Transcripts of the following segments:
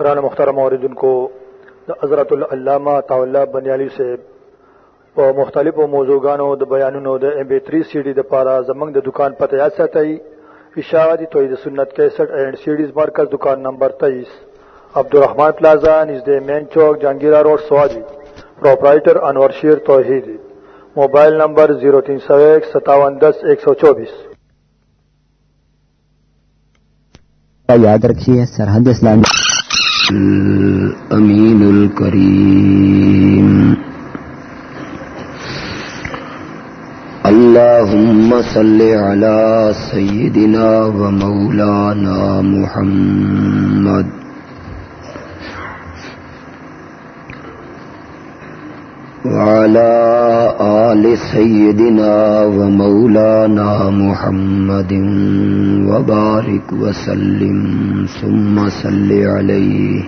گران مخترم عوردن کو حضرت العلامہ طاولہ بنیالی سے په مختلفو موضوعګانو د بیانونو د ام بي 3 سي ډي د پاره زمنګ د دکان پته یاد ساتئ اشاعتی توحید سنت 61 اینڈ سیډیز مرکز دکان نمبر 23 عبدالرحمان پلازا، نزد مین چوک، Jahangira road سوادی proprietor Anwar Sher Tauheed. Mobile number 03015710124 یاد رکھیے، سرحد اسلامی۔ الأمين الكريم. اللهم صل على سيدنا ومولانا محمد وعلى آل سيدنا ومولانا محمد وبارك وسلم ثم صل عليه.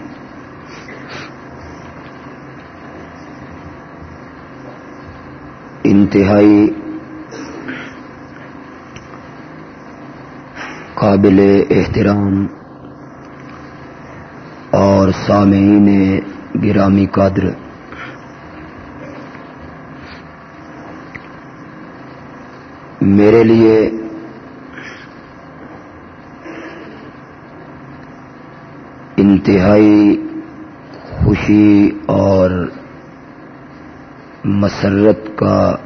انتہائی قابل احترام اور سامعین گرامی قدر میرے لیے انتہائی خوشی اور مسرت کا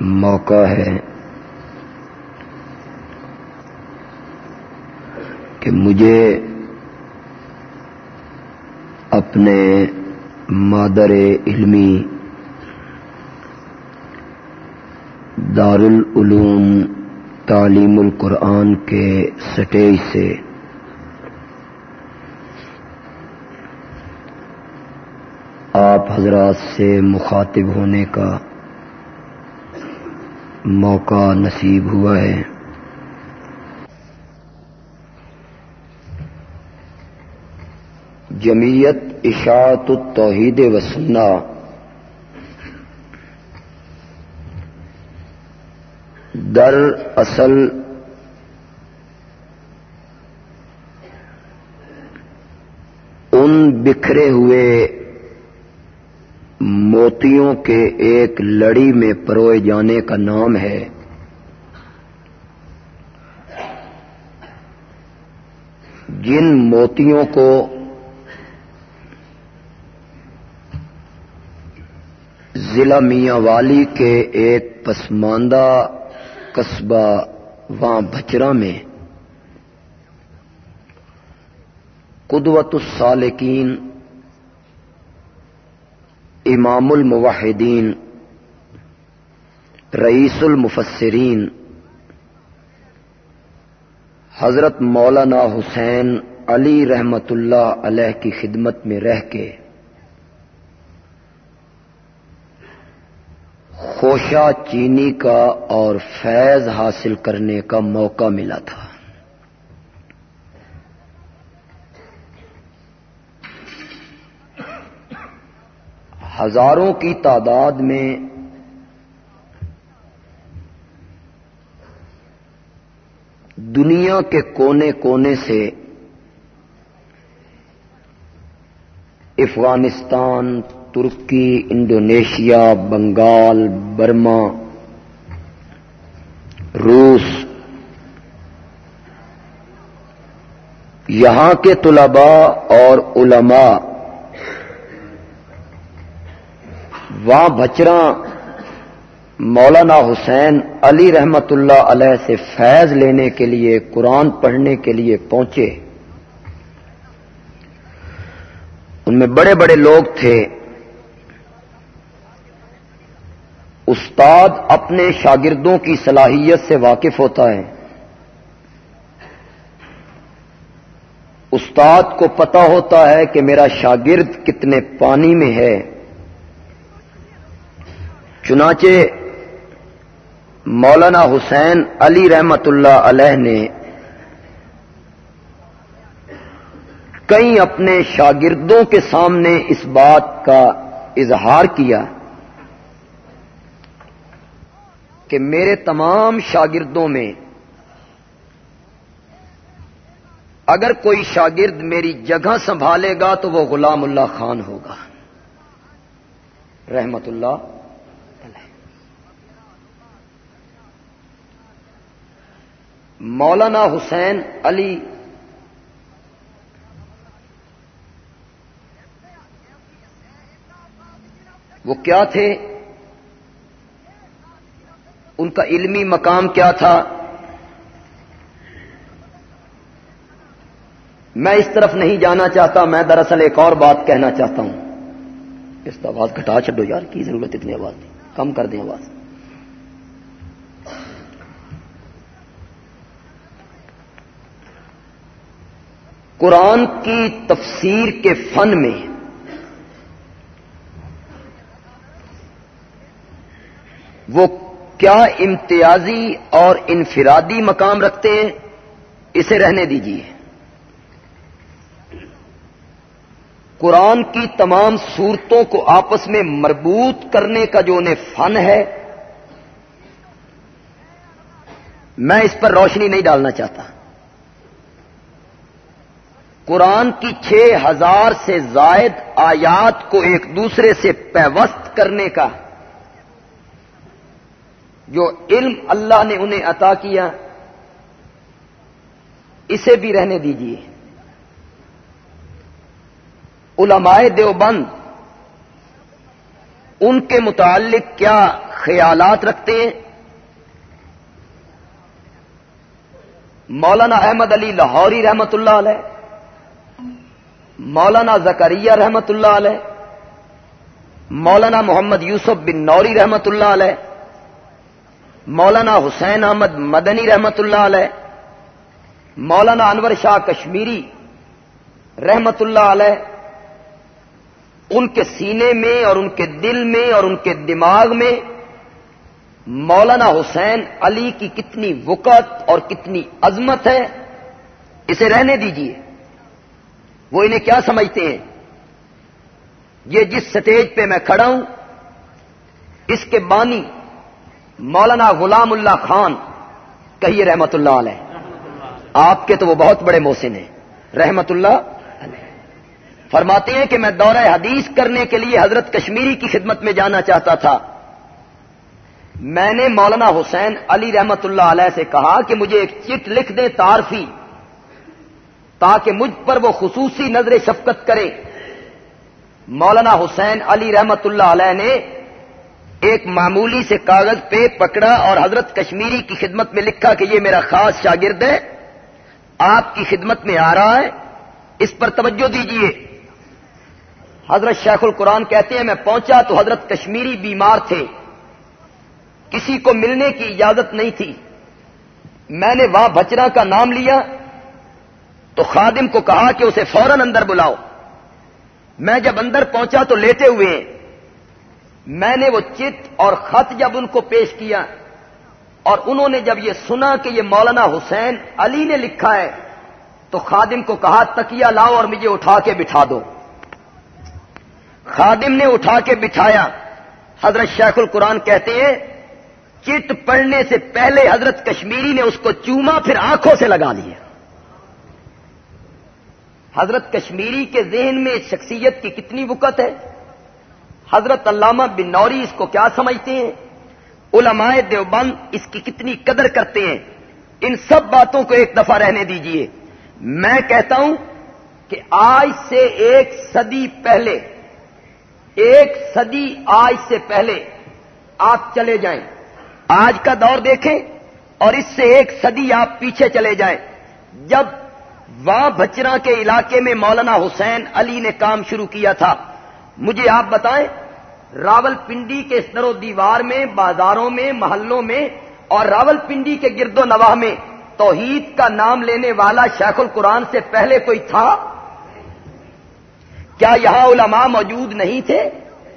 موقع ہے کہ مجھے اپنے مادر علمی دارالعلوم تعلیم القرآن کے سٹیج سے۔ آپ حضرات سے مخاطب ہونے کا موقع نصیب ہوا ہے۔ جمعیت اشاعت التوحید و در اصل ان بکھرے ہوئے موتیوں کے ایک لڑی میں پروئے جانے کا نام ہے۔ جن موتیوں کو ضلع میاں والی کے ایک پسماندہ قصبہ وہاں بچرا میں۔ قدوت السالکین امام الموحدین، رئیس المفسرین، حضرت مولانا حسین علی رحمت اللہ علیہ کی خدمت میں رہ کے خوشا چینی کا اور فیض حاصل کرنے کا موقع ملا تھا۔ ہزاروں کی تعداد میں دنیا کے کونے کونے سے Afghanistan Turkey, Indonesia, Bengal, Burma, روس، یہاں کے طلباء اور علماء وہاں بچرا مولانا حسین علی رحمت اللہ علیہ سے فیض لینے کے لیے، قرآن پڑھنے کے لیے پہنچے۔ ان میں بڑے بڑے لوگ تھے۔ استاد اپنے شاگردوں کی صلاحیت سے واقف ہوتا ہے۔ استاد کو پتا ہوتا ہے کہ میرا شاگرد کتنے پانی میں ہے۔ چنانچہ مولانا حسین علی رحمت اللہ علیہ نے کئی اپنے شاگردوں کے سامنے اس بات کا اظہار کیا۔ کہ میرے تمام شاگردوں میں اگر کوئی شاگرد میری جگہ سنبھالے گا تو وہ غلام اللہ خان ہوگا۔ رحمت اللہ مولانا حسین علی وہ کیا تھے؟ ان کا علمی مقام کیا تھا؟ میں اس طرف نہیں جانا چاہتا، میں دراصل ایک اور بات کہنا چاہتا ہوں۔ اس کا آواز گھٹا چڈو یار، کی ضرورت اتنی آواز؟ دی کم کر دیں آواز۔ قرآن کی تفسیر کے فن میں وہ کیا امتیازی اور انفرادی مقام رکھتے ہیں؟ اسے رہنے دیجیے قرآن کی تمام صورتوں کو آپس میں مربوط کرنے کا جو انہیں فن ہے، میں اس پر روشنی نہیں ڈالنا چاہتا۔ قرآن کی چھ ہزار سے زائد آیات کو ایک دوسرے سے پیوست کرنے کا جو علم اللہ نے انہیں عطا کیا، اسے بھی رہنے دیجیے علماء دیوبند، ان کے متعلق کیا خیالات رکھتے ہیں؟ مولانا احمد علی لاہوری رحمت اللہ علیہ، مولانا زکریہ رحمت اللہ علیہ، مولانا محمد یوسف بن نوری رحمت اللہ علیہ مولانا حسین احمد مدنی رحمت اللہ علیہ، مولانا انور شاہ کشمیری رحمت اللہ علیہ، ان کے سینے میں اور ان کے دل میں اور ان کے دماغ میں مولانا حسین علی کی کتنی وقت اور کتنی عظمت ہے، اسے رہنے دیجیے وہ انہیں کیا سمجھتے ہیں؟ یہ جس سٹیج پہ میں کھڑا ہوں، اس کے بانی مولانا غلام اللہ خان، کہیے رحمت اللہ علیہ۔ آپ کے تو وہ بہت بڑے موسن ہیں۔ رحمت اللہ فرماتے ہیں کہ میں دورہ حدیث کرنے کے لیے حضرت کشمیری کی خدمت میں جانا چاہتا تھا۔ میں نے مولانا حسین علی رحمت اللہ علیہ سے کہا کہ مجھے ایک چٹ لکھ دیں تارفی، تاکہ مجھ پر وہ خصوصی نظر شفقت کرے۔ مولانا حسین علی رحمت اللہ علیہ نے ایک معمولی سے کاغذ پہ پکڑا اور حضرت کشمیری کی خدمت میں لکھا کہ یہ میرا خاص شاگرد ہے، آپ کی خدمت میں آ رہا ہے، اس پر توجہ دیجیے حضرت شیخ القرآن کہتے ہیں، میں پہنچا تو حضرت کشمیری بیمار تھے۔ کسی کو ملنے کی اجازت نہیں تھی۔ میں نے وہاں بچرا کا نام لیا، تو خادم کو کہا کہ اسے فوراً اندر بلاؤ۔ میں جب اندر پہنچا تو لیتے ہوئے میں نے وہ چت اور خط جب ان کو پیش کیا اور انہوں نے جب یہ سنا کہ یہ مولانا حسین علی نے لکھا ہے، تو خادم کو کہا تکیا لاؤ اور مجھے اٹھا کے بٹھا دو۔ خادم نے اٹھا کے بٹھایا۔ حضرت شیخ القرآن کہتے ہیں چٹ پڑھنے سے پہلے حضرت کشمیری نے اس کو چوما، پھر آنکھوں سے لگا لیا۔ حضرت کشمیری کے ذہن میں شخصیت کی کتنی وقت ہے؟ حضرت علامہ بن نوری اس کو کیا سمجھتے ہیں؟ علماء دیوبند اس کی کتنی قدر کرتے ہیں؟ ان سب باتوں کو ایک دفعہ رہنے دیجیے۔ میں کہتا ہوں کہ آج سے ایک صدی پہلے، ایک صدی آج سے پہلے آپ چلے جائیں۔ آج کا دور دیکھیں اور اس سے ایک صدی آپ پیچھے چلے جائیں۔ جب وہاں بچرا کے علاقے میں مولانا حسین علی نے کام شروع کیا تھا مجھے آپ بتائیں راول پنڈی کے اس و دیوار میں، بازاروں میں، محلوں میں اور راول پنڈی کے گرد و نواح میں توحید کا نام لینے والا شیخ القرآن سے پہلے کوئی تھا؟ کیا یہاں علماء موجود نہیں تھے؟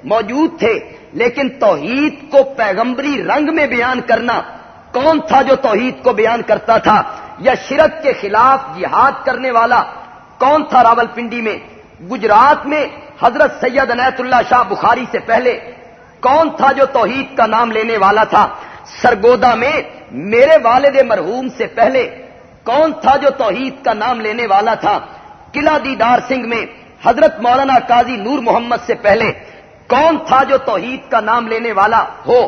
موجود تھے، لیکن توحید کو پیغمبری رنگ میں بیان کرنا کون تھا جو توحید کو بیان کرتا تھا؟ یا شرک کے خلاف جہاد کرنے والا کون تھا راول پنڈی میں؟ گجرات میں حضرت سید انیت اللہ شاہ بخاری سے پہلے کون تھا جو توحید کا نام لینے والا تھا؟ سرگودا میں میرے والد مرحوم سے پہلے کون تھا جو توحید کا نام لینے والا تھا؟ قلعہ دیدار سنگھ میں حضرت مولانا قاضی نور محمد سے پہلے کون تھا جو توحید کا نام لینے والا ہو؟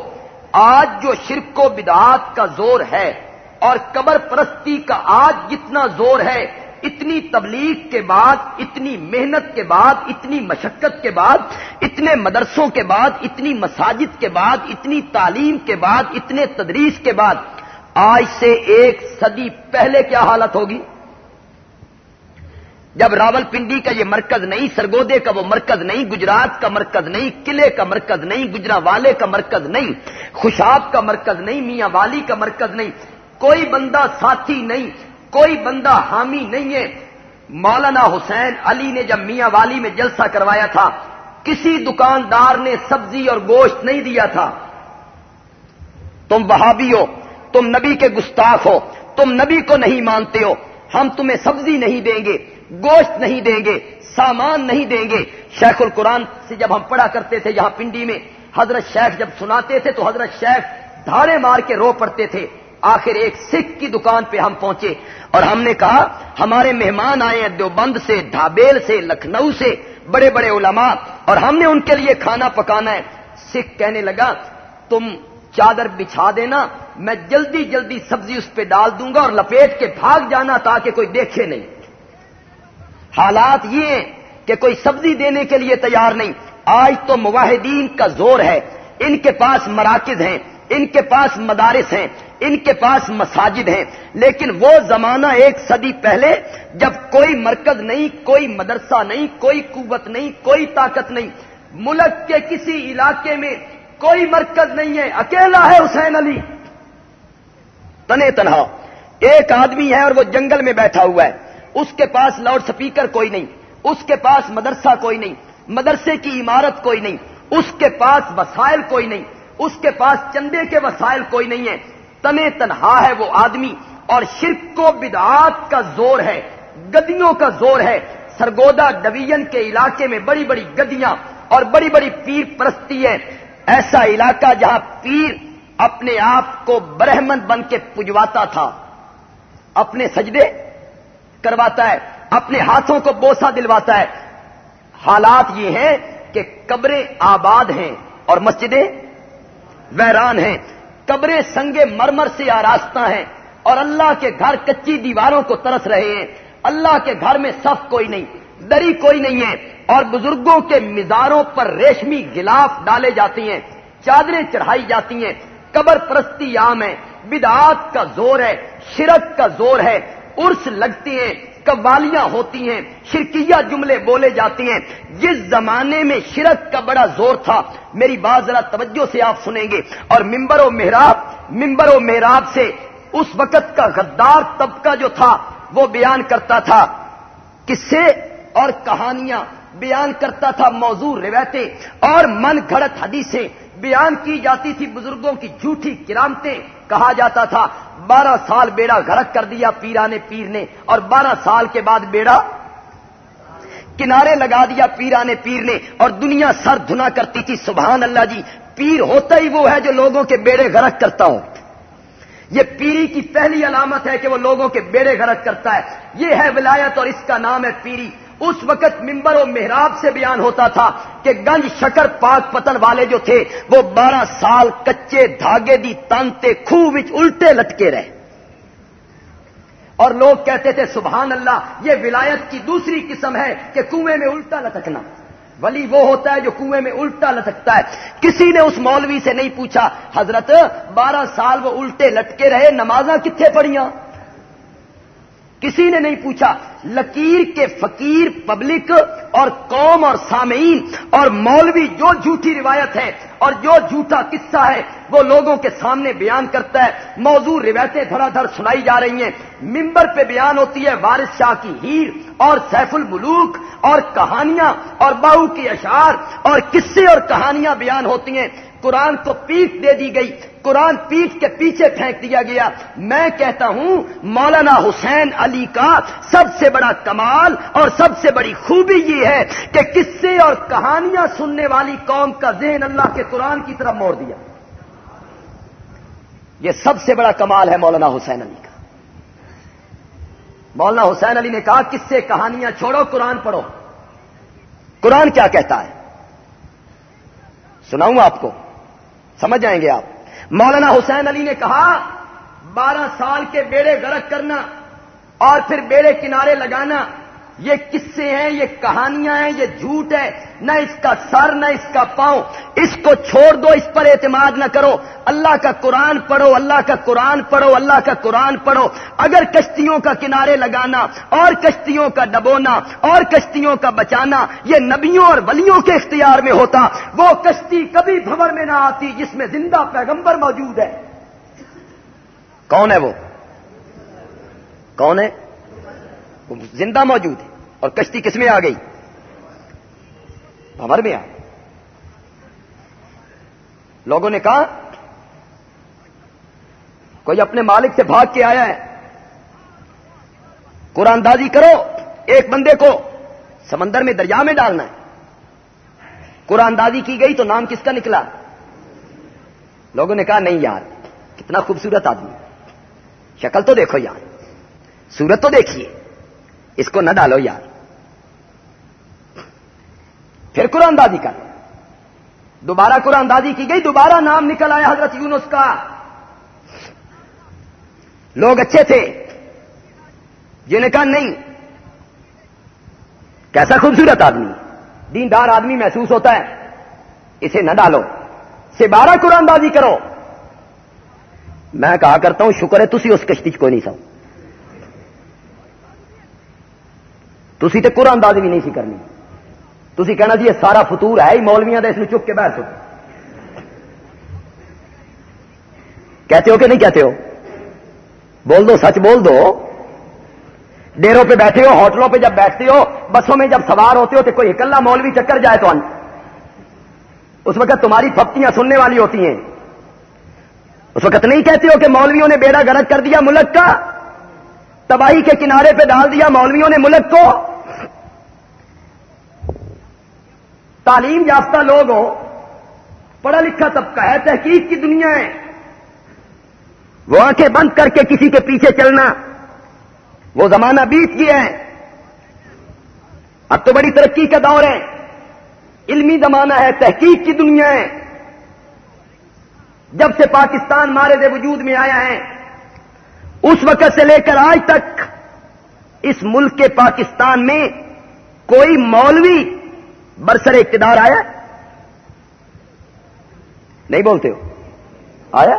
آج جو شرک و بدعات کا زور ہے اور قبر پرستی کا آج جتنا زور ہے اتنی تبلیغ کے بعد، اتنی محنت کے بعد، اتنی مشقت کے بعد، اتنے مدرسوں کے بعد، اتنی مساجد کے بعد، اتنی تعلیم کے بعد، اتنے تدریس کے بعد، آج سے ایک صدی پہلے کیا حالت ہوگی؟ جب راول پنڈی کا یہ مرکز نہیں، سرگودے کا وہ مرکز نہیں، گجرات کا مرکز نہیں، قلعے کا مرکز نہیں گجرا والے کا مرکز نہیں، خوشاب کا مرکز نہیں، میاں والی کا مرکز نہیں، کوئی بندہ ساتھی نہیں کوئی بندہ حامی نہیں ہے۔ مولانا حسین علی نے جب میاں والی میں جلسہ کروایا تھا، کسی دکاندار نے سبزی اور گوشت نہیں دیا تھا۔ تم وہابی ہو، تم نبی کے گستاخ ہو، تم نبی کو نہیں مانتے ہو۔ ہم تمہیں سبزی نہیں دیں گے، گوشت نہیں دیں گے، سامان نہیں دیں گے۔ شیخ القرآن سے جب ہم پڑھا کرتے تھے یہاں پنڈی میں، حضرت شیخ جب سناتے تھے تو حضرت شیخ دھاڑے مار کے رو پڑتے تھے۔ آخر ایک سکھ کی دکان پہ ہم پہنچے اور ہم نے کہا، ہمارے مہمان آئے ہیں دیوبند سے، ڈھابیل سے، لکھنؤ سے، بڑے بڑے علماء، اور ہم نے ان کے لیے کھانا پکانا ہے۔ سکھ کہنے لگا، تم چادر بچھا دینا، میں جلدی جلدی سبزی اس پہ ڈال دوں گا اور لپیٹ کے بھاگ جانا تاکہ کوئی دیکھے نہیں۔ حالات یہ ہیں کہ کوئی سبزی دینے کے لیے تیار نہیں۔ آج تو مواحدین کا زور ہے، ان کے پاس مراکز ہیں۔ ان کے پاس مدارس ہیں، ان کے پاس مساجد ہیں، لیکن وہ زمانہ ایک صدی پہلے جب کوئی مرکز نہیں، کوئی مدرسہ نہیں، کوئی قوت نہیں، کوئی طاقت نہیں، ملک کے کسی علاقے میں کوئی مرکز نہیں ہے، اکیلا ہے حسین علی۔ تنے تنہا۔ ایک آدمی ہے اور وہ جنگل میں بیٹھا ہوا ہے۔ اس کے پاس لاؤڈ سپیکر کوئی نہیں، اس کے پاس مدرسہ کوئی نہیں، مدرسے کی عمارت کوئی نہیں، اس کے پاس وسائل کوئی نہیں اس کے پاس چندے کے وسائل کوئی نہیں ہے۔ تنے تنہا ہے وہ آدمی اور شرک و بدعات کا زور ہے، گدیوں کا زور ہے۔ سرگودا ڈویژن کے علاقے میں بڑی بڑی گدیاں اور بڑی بڑی پیر پرستی ہے ایسا علاقہ جہاں پیر اپنے آپ کو برہمن بن کے پجواتا تھا۔ اپنے سجدے کرواتا ہے، اپنے ہاتھوں کو بوسا دلواتا ہے۔ حالات یہ ہیں کہ قبریں آباد ہیں اور مسجدیں ویران ہیں، قبریں سنگے مرمر سے آراستہ ہیں اور اللہ کے گھر کچی دیواروں کو ترس رہے ہیں۔ اللہ کے گھر میں صف کوئی نہیں، دری کوئی نہیں ہے اور بزرگوں کے مزاروں پر ریشمی گلاف ڈالے جاتی ہیں، چادریں چڑھائی جاتی ہیں۔ قبر پرستی عام ہے، بدعات کا زور ہے، شرک کا زور ہے، عرس لگتی ہیں۔ قوالیاں ہوتی ہیں، شرکیہ جملے بولے جاتے ہیں۔ جس زمانے میں شرک کا بڑا زور تھا، میری بات ذرا توجہ سے آپ سنیں گے۔ اور ممبر و محراب ممبر و محراب سے اس وقت کا غدار طبقہ جو تھا، وہ بیان کرتا تھا۔ قصے اور کہانیاں بیان کرتا تھا، موضوع روایتیں اور من گھڑت حدیثیں۔ بیان کی جاتی تھی بزرگوں کی جھوٹی کرامتیں۔ کہا جاتا تھا، بارہ سال بیڑا گھرک کر دیا پیرانے پیر نے اور بارہ سال کے بعد بیڑا کنارے لگا دیا پیرانے پیر نے اور دنیا سر دھنا کرتی تھی۔ سبحان اللہ جی پیر ہوتا ہی وہ ہے جو لوگوں کے بیڑے گرک کرتا ہوں۔ یہ پیری کی پہلی علامت ہے کہ وہ لوگوں کے بیڑے گرک کرتا ہے۔ یہ ہے ولایت اور اس کا نام ہے پیری۔ اس وقت ممبر و محراب سے بیان ہوتا تھا کہ گنج شکر پاک پتن والے جو تھے، وہ بارہ سال کچے دھاگے دی تانتے خوہ الٹے لٹکے رہے۔ اور لوگ کہتے تھے، سبحان اللہ، یہ ولایت کی دوسری قسم ہے کہ کنویں میں الٹا لٹکنا۔ ولی وہ ہوتا ہے جو کنویں میں الٹا لٹکتا ہے۔ کسی نے اس مولوی سے نہیں پوچھا، حضرت، بارہ سال وہ الٹے لٹکے رہے، نمازاں کتنے پڑیاں کسی نے نہیں پوچھا، لکیر کے فقیر پبلک اور قوم اور سامعین اور مولوی جو جھوٹی روایت ہے اور جو جھوٹا قصہ ہے، وہ لوگوں کے سامنے بیان کرتا ہے۔ موضوع روایتیں دھڑا دھڑ سنائی جا رہی ہیں۔ ممبر پہ بیان ہوتی ہے وارث شاہ کی ہیر اور سیف الملوک اور کہانیاں اور باہو کی اشعار اور قصے اور کہانیاں بیان ہوتی ہیں۔ قرآن کو پیٹ دے دی گئی، قرآن پیٹ کے پیچھے پھینک دیا گیا۔ میں کہتا ہوں، مولانا حسین علی کا سب سے بڑا کمال اور سب سے بڑی خوبی یہ ہے کہ قصے اور کہانیاں سننے والی قوم کا ذہن اللہ کے قرآن کی طرف موڑ دیا۔ یہ سب سے بڑا کمال ہے مولانا حسین علی کا۔ مولانا حسین علی نے کہا کس سے کہانیاں چھوڑو، قرآن پڑھو۔ قرآن کیا کہتا ہے؟ سناؤں آپ کو۔ سمجھ جائیں گے آپ۔ مولانا حسین علی نے کہا، بارہ سال کے بیڑے غرق کرنا اور پھر بیڑے کنارے لگانا یہ قصے ہیں، یہ کہانیاں ہیں، یہ جھوٹ ہے۔ نہ اس کا سر، نہ اس کا پاؤں۔ اس کو چھوڑ دو، اس پر اعتماد نہ کرو۔ اللہ کا قرآن پڑھو، اللہ کا قرآن پڑھو، اللہ کا قرآن پڑھو۔ اگر کشتیوں کا کنارے لگانا، اور کشتیوں کا ڈبونا اور کشتیوں کا بچانا، یہ نبیوں اور ولیوں کے اختیار میں ہوتا، وہ کشتی کبھی بھور میں نہ آتی جس میں زندہ پیغمبر موجود ہے۔ کون ہے وہ؟ کون ہے؟ زندہ موجود ہے اور کشتی کس میں آ گئی؟ ہمر میں آ لوگوں نے کہا، کوئی اپنے مالک سے بھاگ کے آیا ہے۔ قرآن دازی کرو، ایک بندے کو سمندر میں دریا میں ڈالنا ہے۔ قرآن دازی کی گئی تو نام کس کا نکلا؟ لوگوں نے کہا، نہیں یار، کتنا خوبصورت آدمی۔ شکل تو دیکھو یار سورت تو دیکھیے۔ اس کو نہ ڈالو یار۔ پھر قرآن دازی کر۔ دوبارہ قرآن دازی کی گئی، دوبارہ نام نکل آیا حضرت یونس کا۔ لوگ اچھے تھے۔ جنہیں کہا نہیں، کیسا خوبصورت آدمی۔ دیندار آدمی محسوس ہوتا ہے۔ اسے نہ ڈالو۔ سے بارہ قرآن دازی کرو۔ میں کہا کرتا ہوں، شکر ہے تھی اس کشتی کو نہیں سو۔ تھی تو قرآن دازی بھی نہیں سی کرنی۔ تھی کہنا جی یہ سارا فتور ہے ہی مولویاں اس چک کے بہت سکو۔ کہتے ہو کہ نہیں کہتے ہو؟ بول دو، سچ بول دو۔ ڈیروں پہ بیٹھے ہو، ہوٹلوں پہ جب بیٹھتے ہو، بسوں میں جب سوار ہوتے ہو تو کوئی اکلا مولوی چکر جائے تو اس وقت تمہاری پھپتیاں سننے والی ہوتی ہیں۔ اس وقت نہیں کہتے ہو کہ مولویوں نے بیڑا گرد کر دیا ملک کا، تباہی کے کنارے پہ ڈال دیا مولویوں نے ملک کو۔ تعلیم یافتہ لوگ ہو پڑھا لکھا طبقہ ہے، تحقیق کی دنیا ہے۔ وہ آنکھیں بند کر کے کسی کے پیچھے چلنا، وہ زمانہ بیت گیا ہے۔ اب تو بڑی ترقی کا دور ہے۔ علمی زمانہ ہے، تحقیق کی دنیا ہے۔ جب سے پاکستان مارے دے وجود میں آیا ہے، اس وقت سے لے کر آج تک، اس ملک کے پاکستان میں کوئی مولوی برسر اقتدار آیا؟ نہیں بولتے ہو۔ آیا؟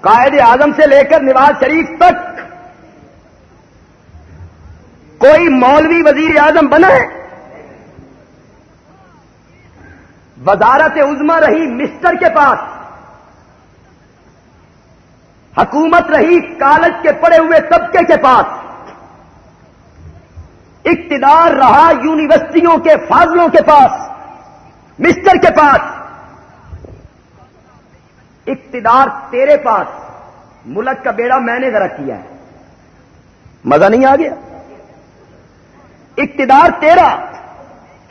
قائد اعظم سے لے کر نواز شریف تک کوئی مولوی وزیر اعظم بنا ہے؟ وزارت عزما رہی مسٹر کے پاس۔ حکومت رہی کالج کے پڑے ہوئے طبقے کے پاس۔ اقتدار رہا یونیورسٹیوں کے فاضلوں کے پاس، مسٹر کے پاس۔ اقتدار تیرے پاس، ملک کا بیڑا میں نے ذرا کیا ہے۔ مزہ نہیں آ گیا؟ اقتدار تیرا،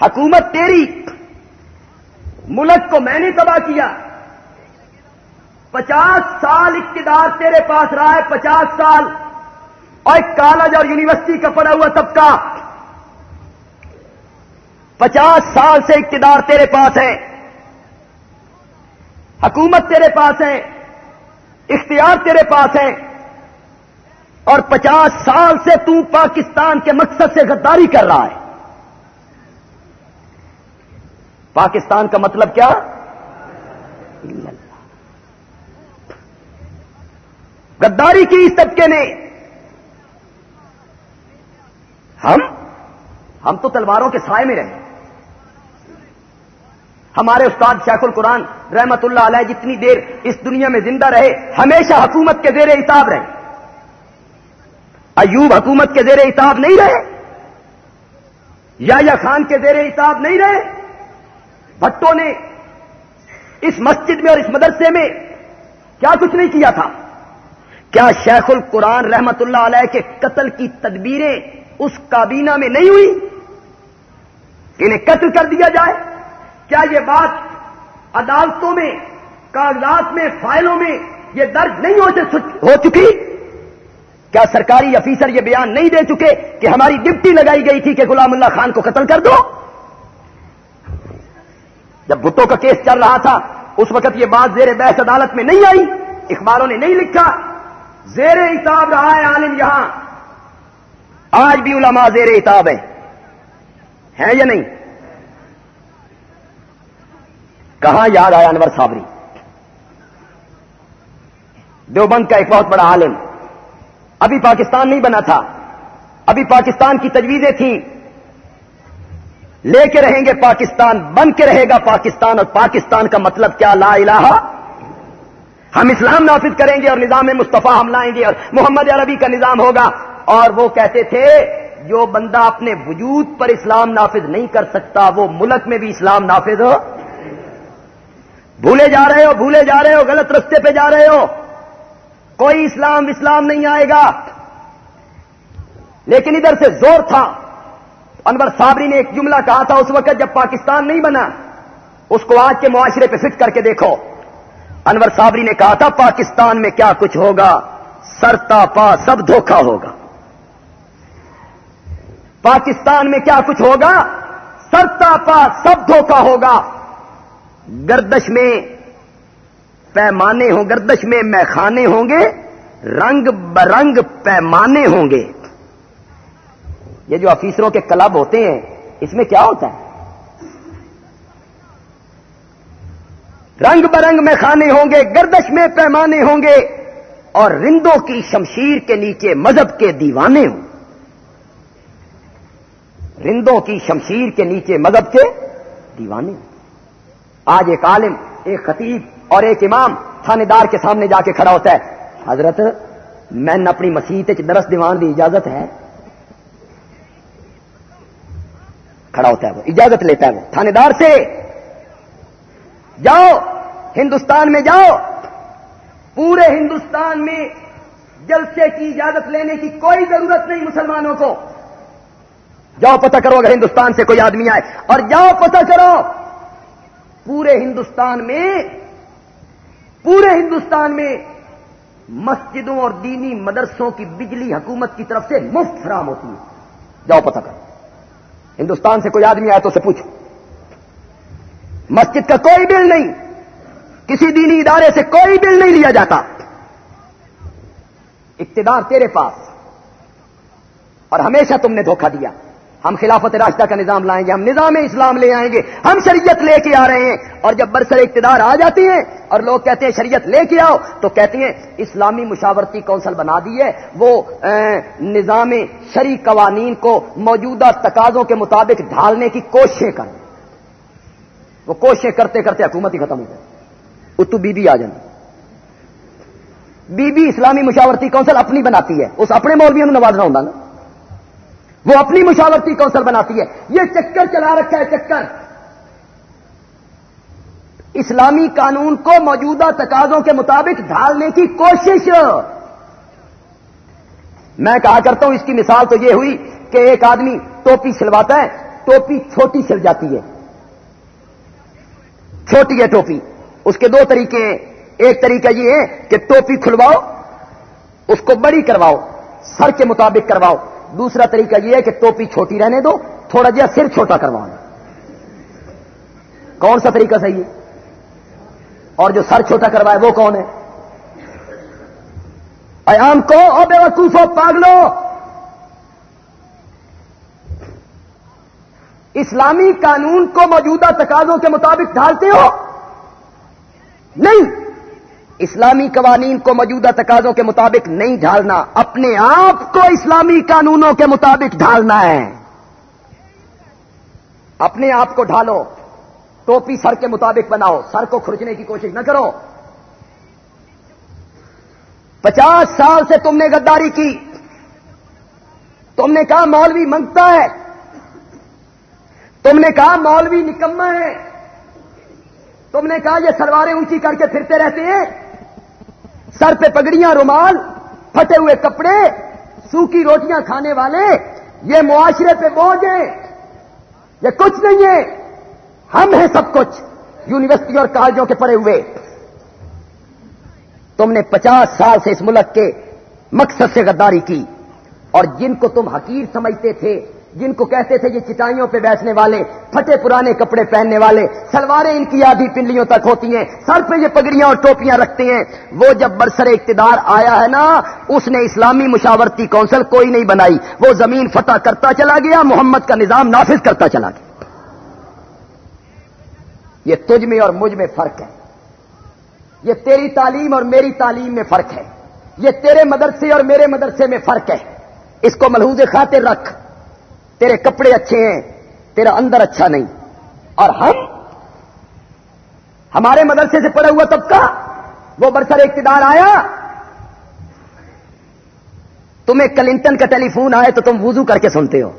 حکومت تیری۔ ملک کو میں نے تباہ کیا۔ پچاس سال اقتدار تیرے پاس رہا ہے، پچاس سال۔ اور ایک کالج اور یونیورسٹی کا پڑا ہوا طبقہ پچاس سال سے اقتدار تیرے پاس ہے۔ حکومت تیرے پاس ہے۔ اختیار تیرے پاس ہے۔ اور پچاس سال سے تو پاکستان کے مقصد سے غداری کر رہا ہے۔ پاکستان کا مطلب کیا؟ غداری کی اس طبقے نے۔ ہم؟ ہم تو تلواروں کے سائے میں رہے۔ ہمارے استاد شیخ القرآن رحمت اللہ علیہ جتنی دیر اس دنیا میں زندہ رہے، ہمیشہ حکومت کے زیر اتاب رہے۔ ایوب حکومت کے زیر اتاب نہیں رہے۔ یا خان کے زیر اتاب نہیں رہے۔ بھٹو نے اس مسجد میں اور اس مدرسے میں کیا کچھ نہیں کیا تھا؟ کیا شیخ القرآن رحمت اللہ علیہ کے قتل کی تدبیریں اس کابینہ میں نہیں ہوئی؟ انہیں قتل کر دیا جائے۔ کیا یہ بات عدالتوں میں، کاغذات میں، فائلوں میں یہ درج نہیں ہو چکی؟ کیا سرکاری افیسر یہ بیان نہیں دے چکے کہ ہماری ڈپٹی لگائی گئی تھی کہ غلام اللہ خان کو قتل کر دو؟ جب بھٹو کا کیس چل رہا تھا، اس وقت یہ بات زیر بحث عدالت میں نہیں آئی، اخباروں نے نہیں لکھا۔ زیر اتاب رہا ہے عالم یہاں۔ آج بھی علماء زیر اتاب ہے ہے یا نہیں؟ کہاں یاد آیا انور صابری؟ دیوبند کا ایک بہت بڑا عالم۔ ابھی پاکستان نہیں بنا تھا۔ ابھی پاکستان کی تجویزیں تھیں۔ لے کے رہیں گے پاکستان، بن کے رہے گا پاکستان اور پاکستان کا مطلب کیا؟ لا الہ۔ ہم اسلام نافذ کریں گے اور نظام مصطفیٰ ہم لائیں گے اور محمد عربی کا نظام ہوگا۔ اور وہ کہتے تھے، جو بندہ اپنے وجود پر اسلام نافذ نہیں کر سکتا، وہ ملک میں بھی اسلام نافذ ہو بھولے جا رہے ہو، بھولے جا رہے ہو، غلط رستے پہ جا رہے ہو۔ کوئی اسلام اسلام نہیں آئے گا۔ لیکن ادھر سے زور تھا۔ انور صابری نے ایک جملہ کہا تھا اس وقت جب پاکستان نہیں بنا۔ اس کو آج کے معاشرے پہ فٹ کر کے دیکھو۔ انور صابری نے کہا تھا، پاکستان میں کیا کچھ ہوگا؟ سرتا پا سب دھوکہ ہوگا۔ پاکستان میں کیا کچھ ہوگا؟ سرتا پا سب دھوکہ ہوگا۔ گردش میں پیمانے ہوں، گردش میں میخانے ہوں گے، رنگ برنگ پیمانے ہوں گے۔ یہ جو آفیسروں کے کلب ہوتے ہیں، اس میں کیا ہوتا ہے؟ رنگ برنگ میں کھانے ہوں گے، گردش میں پیمانے ہوں گے، اور رندوں کی شمشیر کے نیچے مذہب کے دیوانے ہوں۔ رندوں کی شمشیر کے نیچے مذہب کے دیوانے۔ ہوں آج ایک عالم، ایک خطیب اور ایک امام تھانے دار کے سامنے جا کے کھڑا ہوتا ہے۔ حضرت، میں نے اپنی مسیح درس دیوان کی اجازت ہے۔ کھڑا ہوتا ہے وہ، اجازت لیتا ہے وہ تھانے دار سے۔ جاؤ، ہندوستان میں جاؤ۔ پورے ہندوستان میں جلسے کی اجازت لینے کی کوئی ضرورت نہیں مسلمانوں کو۔ جاؤ پتہ کرو، اگر ہندوستان سے کوئی آدمی آئے، اور جاؤ پتہ کرو۔ پورے ہندوستان میں، پورے ہندوستان میں مسجدوں اور دینی مدرسوں کی بجلی حکومت کی طرف سے مفت فراہم ہوتی ہے۔ جاؤ پتہ کرو۔ ہندوستان سے کوئی آدمی آیا تو اسے پوچھو۔ مسجد کا کوئی بل نہیں، کسی دینی ادارے سے کوئی بل نہیں لیا جاتا۔ اقتدار تیرے پاس، اور ہمیشہ تم نے دھوکہ دیا۔ ہم خلافت راستہ کا نظام لائیں گے، ہم نظام اسلام لے آئیں گے، ہم شریعت لے کے آ رہے ہیں۔ اور جب برسر اقتدار آ جاتی ہیں اور لوگ کہتے ہیں شریعت لے کے آؤ، تو کہتے ہیں اسلامی مشاورتی کونسل بنا دی ہے۔ وہ نظام شری قوانین کو موجودہ تقاضوں کے مطابق ڈھالنے کی کوششیں کر وہ کوششیں کرتے کرتے حکومت ہی ختم ہو گئی اتو بی بی آ جائیں بی بی اسلامی مشاورتی کونسل اپنی بناتی ہے۔ اس اپنے مولویوں نے نوازنا ہوتا نا۔ وہ اپنی مشاورتی کونسل بناتی ہے۔ یہ چکر چلا رکھا ہے، چکر۔ اسلامی قانون کو موجودہ تقاضوں کے مطابق ڈھالنے کی کوشش۔ میں کہا کرتا ہوں، اس کی مثال تو یہ ہوئی کہ ایک آدمی ٹوپی سلواتا ہے، ٹوپی چھوٹی سل جاتی ہے۔ چھوٹی ہے ٹوپی۔ اس کے دو طریقے ہیں۔ ایک طریقہ یہ ہے کہ ٹوپی کھلواؤ، اس کو بڑی کرواؤ، سر کے مطابق کرواؤ۔ دوسرا طریقہ یہ ہے کہ ٹوپی چھوٹی رہنے دو، تھوڑا جہا سر چھوٹا کروانا کون سا طریقہ صحیح ہے؟ اور جو سر چھوٹا کروائے وہ کون ہے؟ ایام کو، او بے وقوف ہو پاگلو! اسلامی قانون کو موجودہ تقاضوں کے مطابق ڈھالتے ہو؟ نہیں! اسلامی قوانین کو موجودہ تقاضوں کے مطابق نہیں ڈھالنا، اپنے آپ کو اسلامی قانونوں کے مطابق ڈھالنا ہے۔ اپنے آپ کو ڈھالو، ٹوپی سر کے مطابق بناؤ، سر کو کھرچنے کی کوشش نہ کرو۔ پچاس سال سے تم نے غداری کی، تم نے کہا مولوی منگتا ہے، تم نے کہا مولوی نکما ہے، تم نے کہا یہ سلواریں اونچی کر کے پھرتے رہتے ہیں۔ سر پہ پگڑیاں رومال، پھٹے ہوئے کپڑے، سوکھی روٹیاں کھانے والے، یہ معاشرے پہ بوجھ ہیں۔ یہ کچھ نہیں ہے۔ ہم ہیں سب کچھ۔ یونیورسٹی اور کالجوں کے پڑے ہوئے۔ تم نے پچاس سال سے اس ملک کے مقصد سے غداری کی۔ اور جن کو تم حقیر سمجھتے تھے جن کو کہتے تھے یہ چٹائیوں پہ بیٹھنے والے، پھٹے پرانے کپڑے پہننے والے، سلواریں ان کی آدھی پنڈلیوں تک ہوتی ہیں، سر پہ یہ پگڑیاں اور ٹوپیاں رکھتے ہیں۔ وہ جب برسر اقتدار آیا ہے نا، اس نے اسلامی مشاورتی کونسل کوئی نہیں بنائی۔ وہ زمین فتح کرتا چلا گیا، محمد کا نظام نافذ کرتا چلا گیا۔ یہ تجھ میں اور مجھ میں فرق ہے۔ یہ تیری تعلیم اور میری تعلیم میں فرق ہے۔ یہ تیرے مدرسے اور میرے مدرسے میں فرق ہے۔ اس کو ملحوظ خاطر رکھ۔ تیرے کپڑے اچھے ہیں، تیرا اندر اچھا نہیں۔ اور ہم، ہمارے مدرسے سے پڑا ہوا طبقہ، وہ برسر اقتدار آیا۔ تمہیں کلنٹن کا ٹیلی فون آئے تو تم وضو کر کے سنتے ہو۔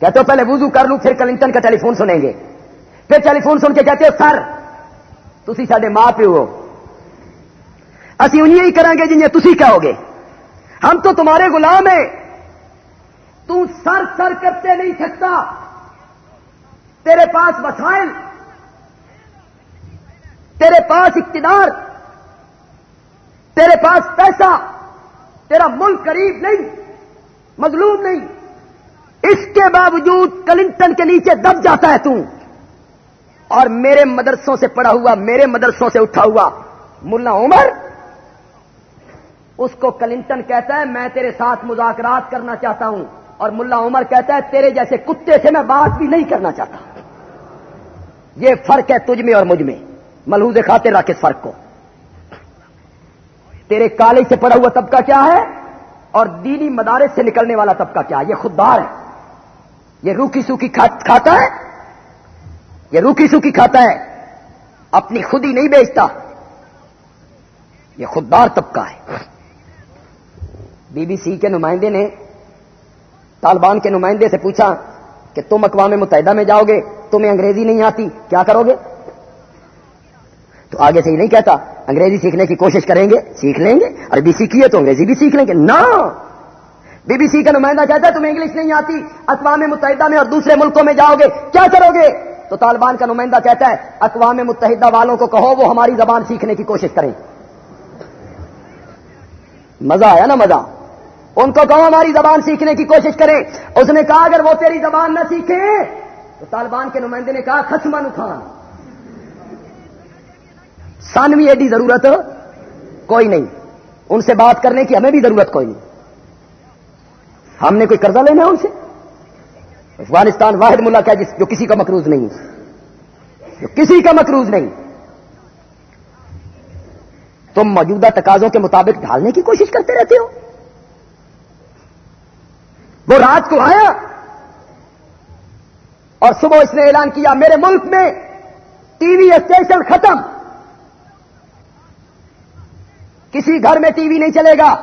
کہتے ہو پہلے وضو کر لوں، پھر کلنٹن کا ٹیلی فون سنیں گے۔ پھر ٹیلی فون سن کے کہتے ہو، سر تھی سارے ماں پیو ہو۔ اسی انہیں ہی کریں گے جنہیں تھی کہو گے۔ ہم تو تمہارے غلام ہیں۔ تو سر سر کرتے نہیں سکتا تیرے پاس وسائل۔ تیرے پاس اقتدار۔ تیرے پاس پیسہ۔ تیرا ملک قریب نہیں، مظلوم نہیں۔ اس کے باوجود کلنٹن کے نیچے دب جاتا ہے تو۔ اور میرے مدرسوں سے پڑا ہوا، میرے مدرسوں سے اٹھا ہوا۔ ملا عمر۔ اس کو کلنٹن کہتا ہے، میں تیرے ساتھ مذاکرات کرنا چاہتا ہوں۔ اور ملا عمر کہتا ہے، تیرے جیسے کتے سے میں بات بھی نہیں کرنا چاہتا۔ یہ فرق ہے تجھ میں اور مجھ میں۔ ملحوظ خاطر رکھ اس فرق کو۔ تیرے کالج سے پڑا ہوا طبقہ کیا ہے؟ اور دینی مدارس سے نکلنے والا طبقہ کیا ہے؟ یہ خوددار ہے۔ یہ روکی سوکھی کھاتا ہے؟ یہ روکی سوکھی کھاتا ہے۔ اپنی خود ہی نہیں بیچتا۔ یہ خوددار طبقہ ہے۔ بی بی سی کے نمائندے نے طالبان کے نمائندے سے پوچھا کہ تم اقوام متحدہ میں جاؤ گے، تمہیں انگریزی نہیں آتی، کیا کرو گے؟ تو آگے سے ہی نہیں کہتا، انگریزی سیکھنے کی کوشش کریں گے، سیکھ لیں گے، عربی سیکھیے تو انگریزی بھی سیکھ لیں گے۔ نہ! بی بی سی کا نمائندہ کہتا ہے، تمہیں انگلش نہیں آتی، اقوام متحدہ میں اور دوسرے ملکوں میں جاؤ گے، کیا کرو گے؟ تو طالبان کا نمائندہ کہتا ہے، اقوام متحدہ والوں کو کہو، وہ ہماری زبان سیکھنے کی کوشش کریں۔ مزہ آیا نا مزہ؟ ان کو کہو ہماری زبان سیکھنے کی کوشش کریں اس نے کہا، اگر وہ تیری زبان نہ سیکھے، تو طالبان کے نمائندے نے کہا خسمن خان سانوی ایڈی ضرورت کوئی نہیں۔ ان سے بات کرنے کی ہمیں بھی ضرورت کوئی نہیں۔ ہم نے کوئی قرضہ لینا ہے ان سے؟ افغانستان واحد ملک ہے جس جو کسی کا مقروض نہیں جو کسی کا مقروض نہیں۔ تم موجودہ تقاضوں کے مطابق ڈھالنے کی کوشش کرتے رہتے ہو۔ وہ رات کو آیا اور صبح اس نے اعلان کیا، میرے ملک میں ٹی وی اسٹیشن ختم۔ کسی گھر میں ٹی وی نہیں چلے گا۔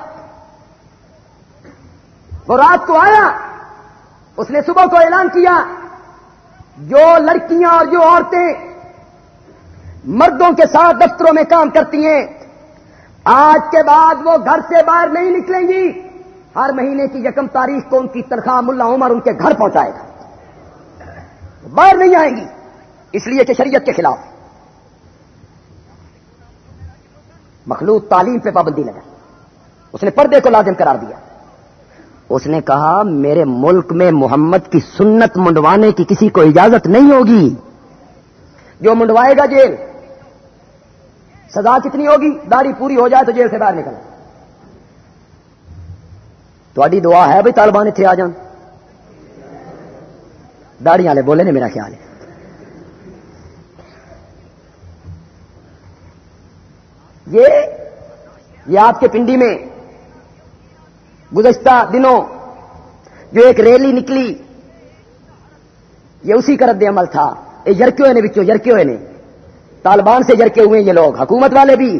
وہ رات کو آیا، اس نے صبح کو اعلان کیا، جو لڑکیاں اور جو عورتیں مردوں کے ساتھ دفتروں میں کام کرتی ہیں، آج کے بعد وہ گھر سے باہر نہیں نکلیں گی۔ ہر مہینے کی یکم تاریخ کو ان کی تنخواہ ملا عمر ان کے گھر پہنچائے گا۔ باہر نہیں آئیں گی۔ اس لیے کہ شریعت کے خلاف۔ مخلوط تعلیم پہ پابندی لگا اس نے پردے کو لازم قرار دیا۔ اس نے کہا، میرے ملک میں محمد کی سنت منڈوانے کی کسی کو اجازت نہیں ہوگی۔ جو منڈوائے گا جیل۔ سزا کتنی ہوگی؟ داڑھی پوری ہو جائے تو جیل سے باہر نکل تھوڑی دعا ہے بھائی طالبان اتنے آ جان۔ داڑھی والے بولے نے میرا خیال ہے۔ یہ یہ آپ کے پنڈی میں گزشتہ دنوں جو ایک ریلی نکلی، یہ اسی کا رد عمل تھا۔ یہ جرکے ہوئے نے بچوں جرکے ہوئے نے۔ طالبان سے جرکے ہوئے یہ لوگ۔ حکومت والے بھی۔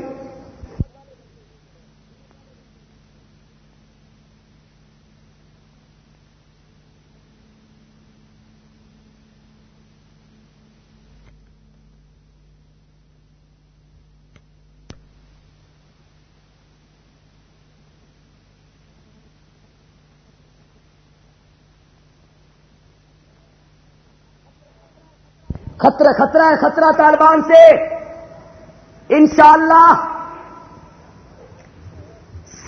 خطرہ خطرہ ہے، خطرہ طالبان سے۔ انشاءاللہ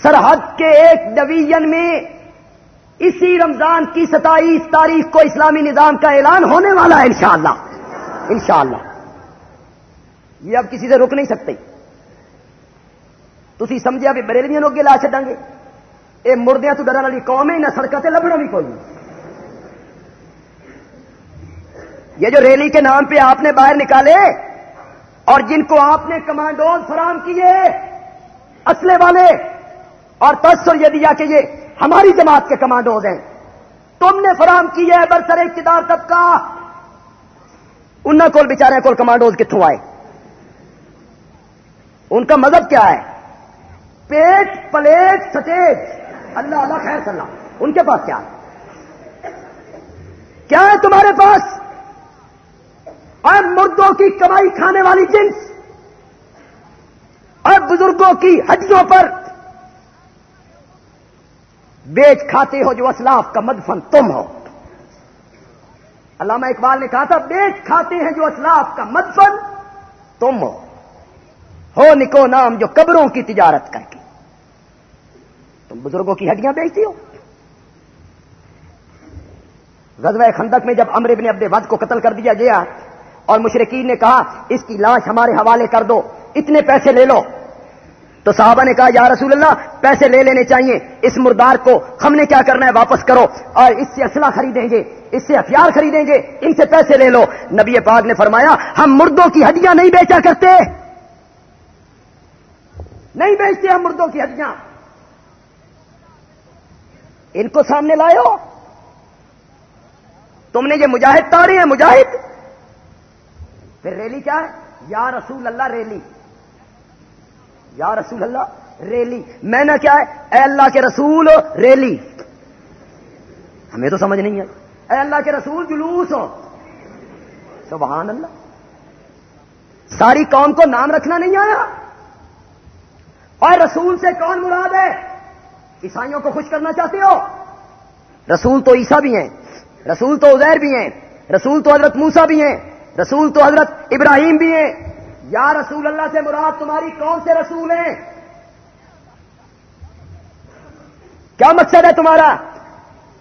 سرحد کے ایک ڈویژن میں اسی رمضان کی ستائیس تاریخ کو اسلامی نظام کا اعلان ہونے والا ہے، انشاءاللہ۔ انشاءاللہ۔ یہ اب کسی سے رک نہیں سکتے۔ تھی سمجھے ابھی بریلویاں لوگ لا چڈا گے۔ یہ مردیاں، تو ڈرن والی قوم ہے، نہ سڑکوں سے لبنا بھی کوئی۔ نہیں یہ جو ریلی کے نام پہ آپ نے باہر نکالے اور جن کو آپ نے کمانڈوز فراہم کیے، اسلحے والے۔ اور تسر یہ دیا کہ یہ ہماری جماعت کے کمانڈوز ہیں۔ تم نے فراہم کیا ہے برسر اقتدار طبقہ۔ ان کو بےچارے کو کمانڈوز کتوں آئے؟ ان کا مذہب کیا ہے؟ پیٹ، پلیٹ سٹیج اللہ اللہ، خیر اللہ۔ ان کے پاس کیا؟ ہے کیا ہے تمہارے پاس؟ اور مردوں کی کمائی کھانے والی جنس اور بزرگوں کی ہڈیوں پر بیچ کھاتے ہو جو اسلاف کا مدفن تم ہو۔ علامہ اقبال نے کہا تھا، بیچ کھاتے ہیں جو اسلاف کا مدفن تم ہو۔ ہو نکو نام جو قبروں کی تجارت کر کے۔ تم بزرگوں کی ہڈیاں بیچتی ہو۔ غزوہ خندق میں جب امر ابن عبد ود کو قتل کر دیا گیا اور مشرقین نے کہا، اس کی لاش ہمارے حوالے کر دو، اتنے پیسے لے لو۔ تو صحابہ نے کہا، یا رسول اللہ، پیسے لے لینے چاہیے، اس مردار کو ہم نے کیا کرنا ہے، واپس کرو۔ اور اس سے اسلحہ خریدیں گے، اس سے ہتھیار خریدیں گے، ان سے پیسے لے لو۔ نبی پاک نے فرمایا، ہم مردوں کی ہڈیاں نہیں بیچا کرتے۔ نہیں بیچتے ہم مردوں کی ہڈیاں۔ ان کو سامنے لائے ہو۔ تم نے یہ مجاہد تارے ہیں، مجاہد۔ پھر ریلی کیا ہے؟ یا رسول اللہ ریلی۔ یا رسول اللہ ریلی۔ میں نے کیا ہے؟ اے اللہ کے رسول ریلی۔ ہمیں تو سمجھ نہیں ہے۔ اے اللہ کے رسول جلوس ہو سبحان اللہ۔ ساری قوم کو نام رکھنا نہیں آیا۔ اور رسول سے کون مراد ہے؟ عیسائیوں کو خوش کرنا چاہتے ہو؟ رسول تو عیسا بھی ہیں۔ رسول تو ازیر بھی ہیں۔ رسول تو حضرت موسا بھی ہیں۔ رسول تو حضرت ابراہیم بھی ہیں۔ یا رسول اللہ سے مراد تمہاری کون سے رسول ہیں۔ کیا مقصد ہے تمہارا؟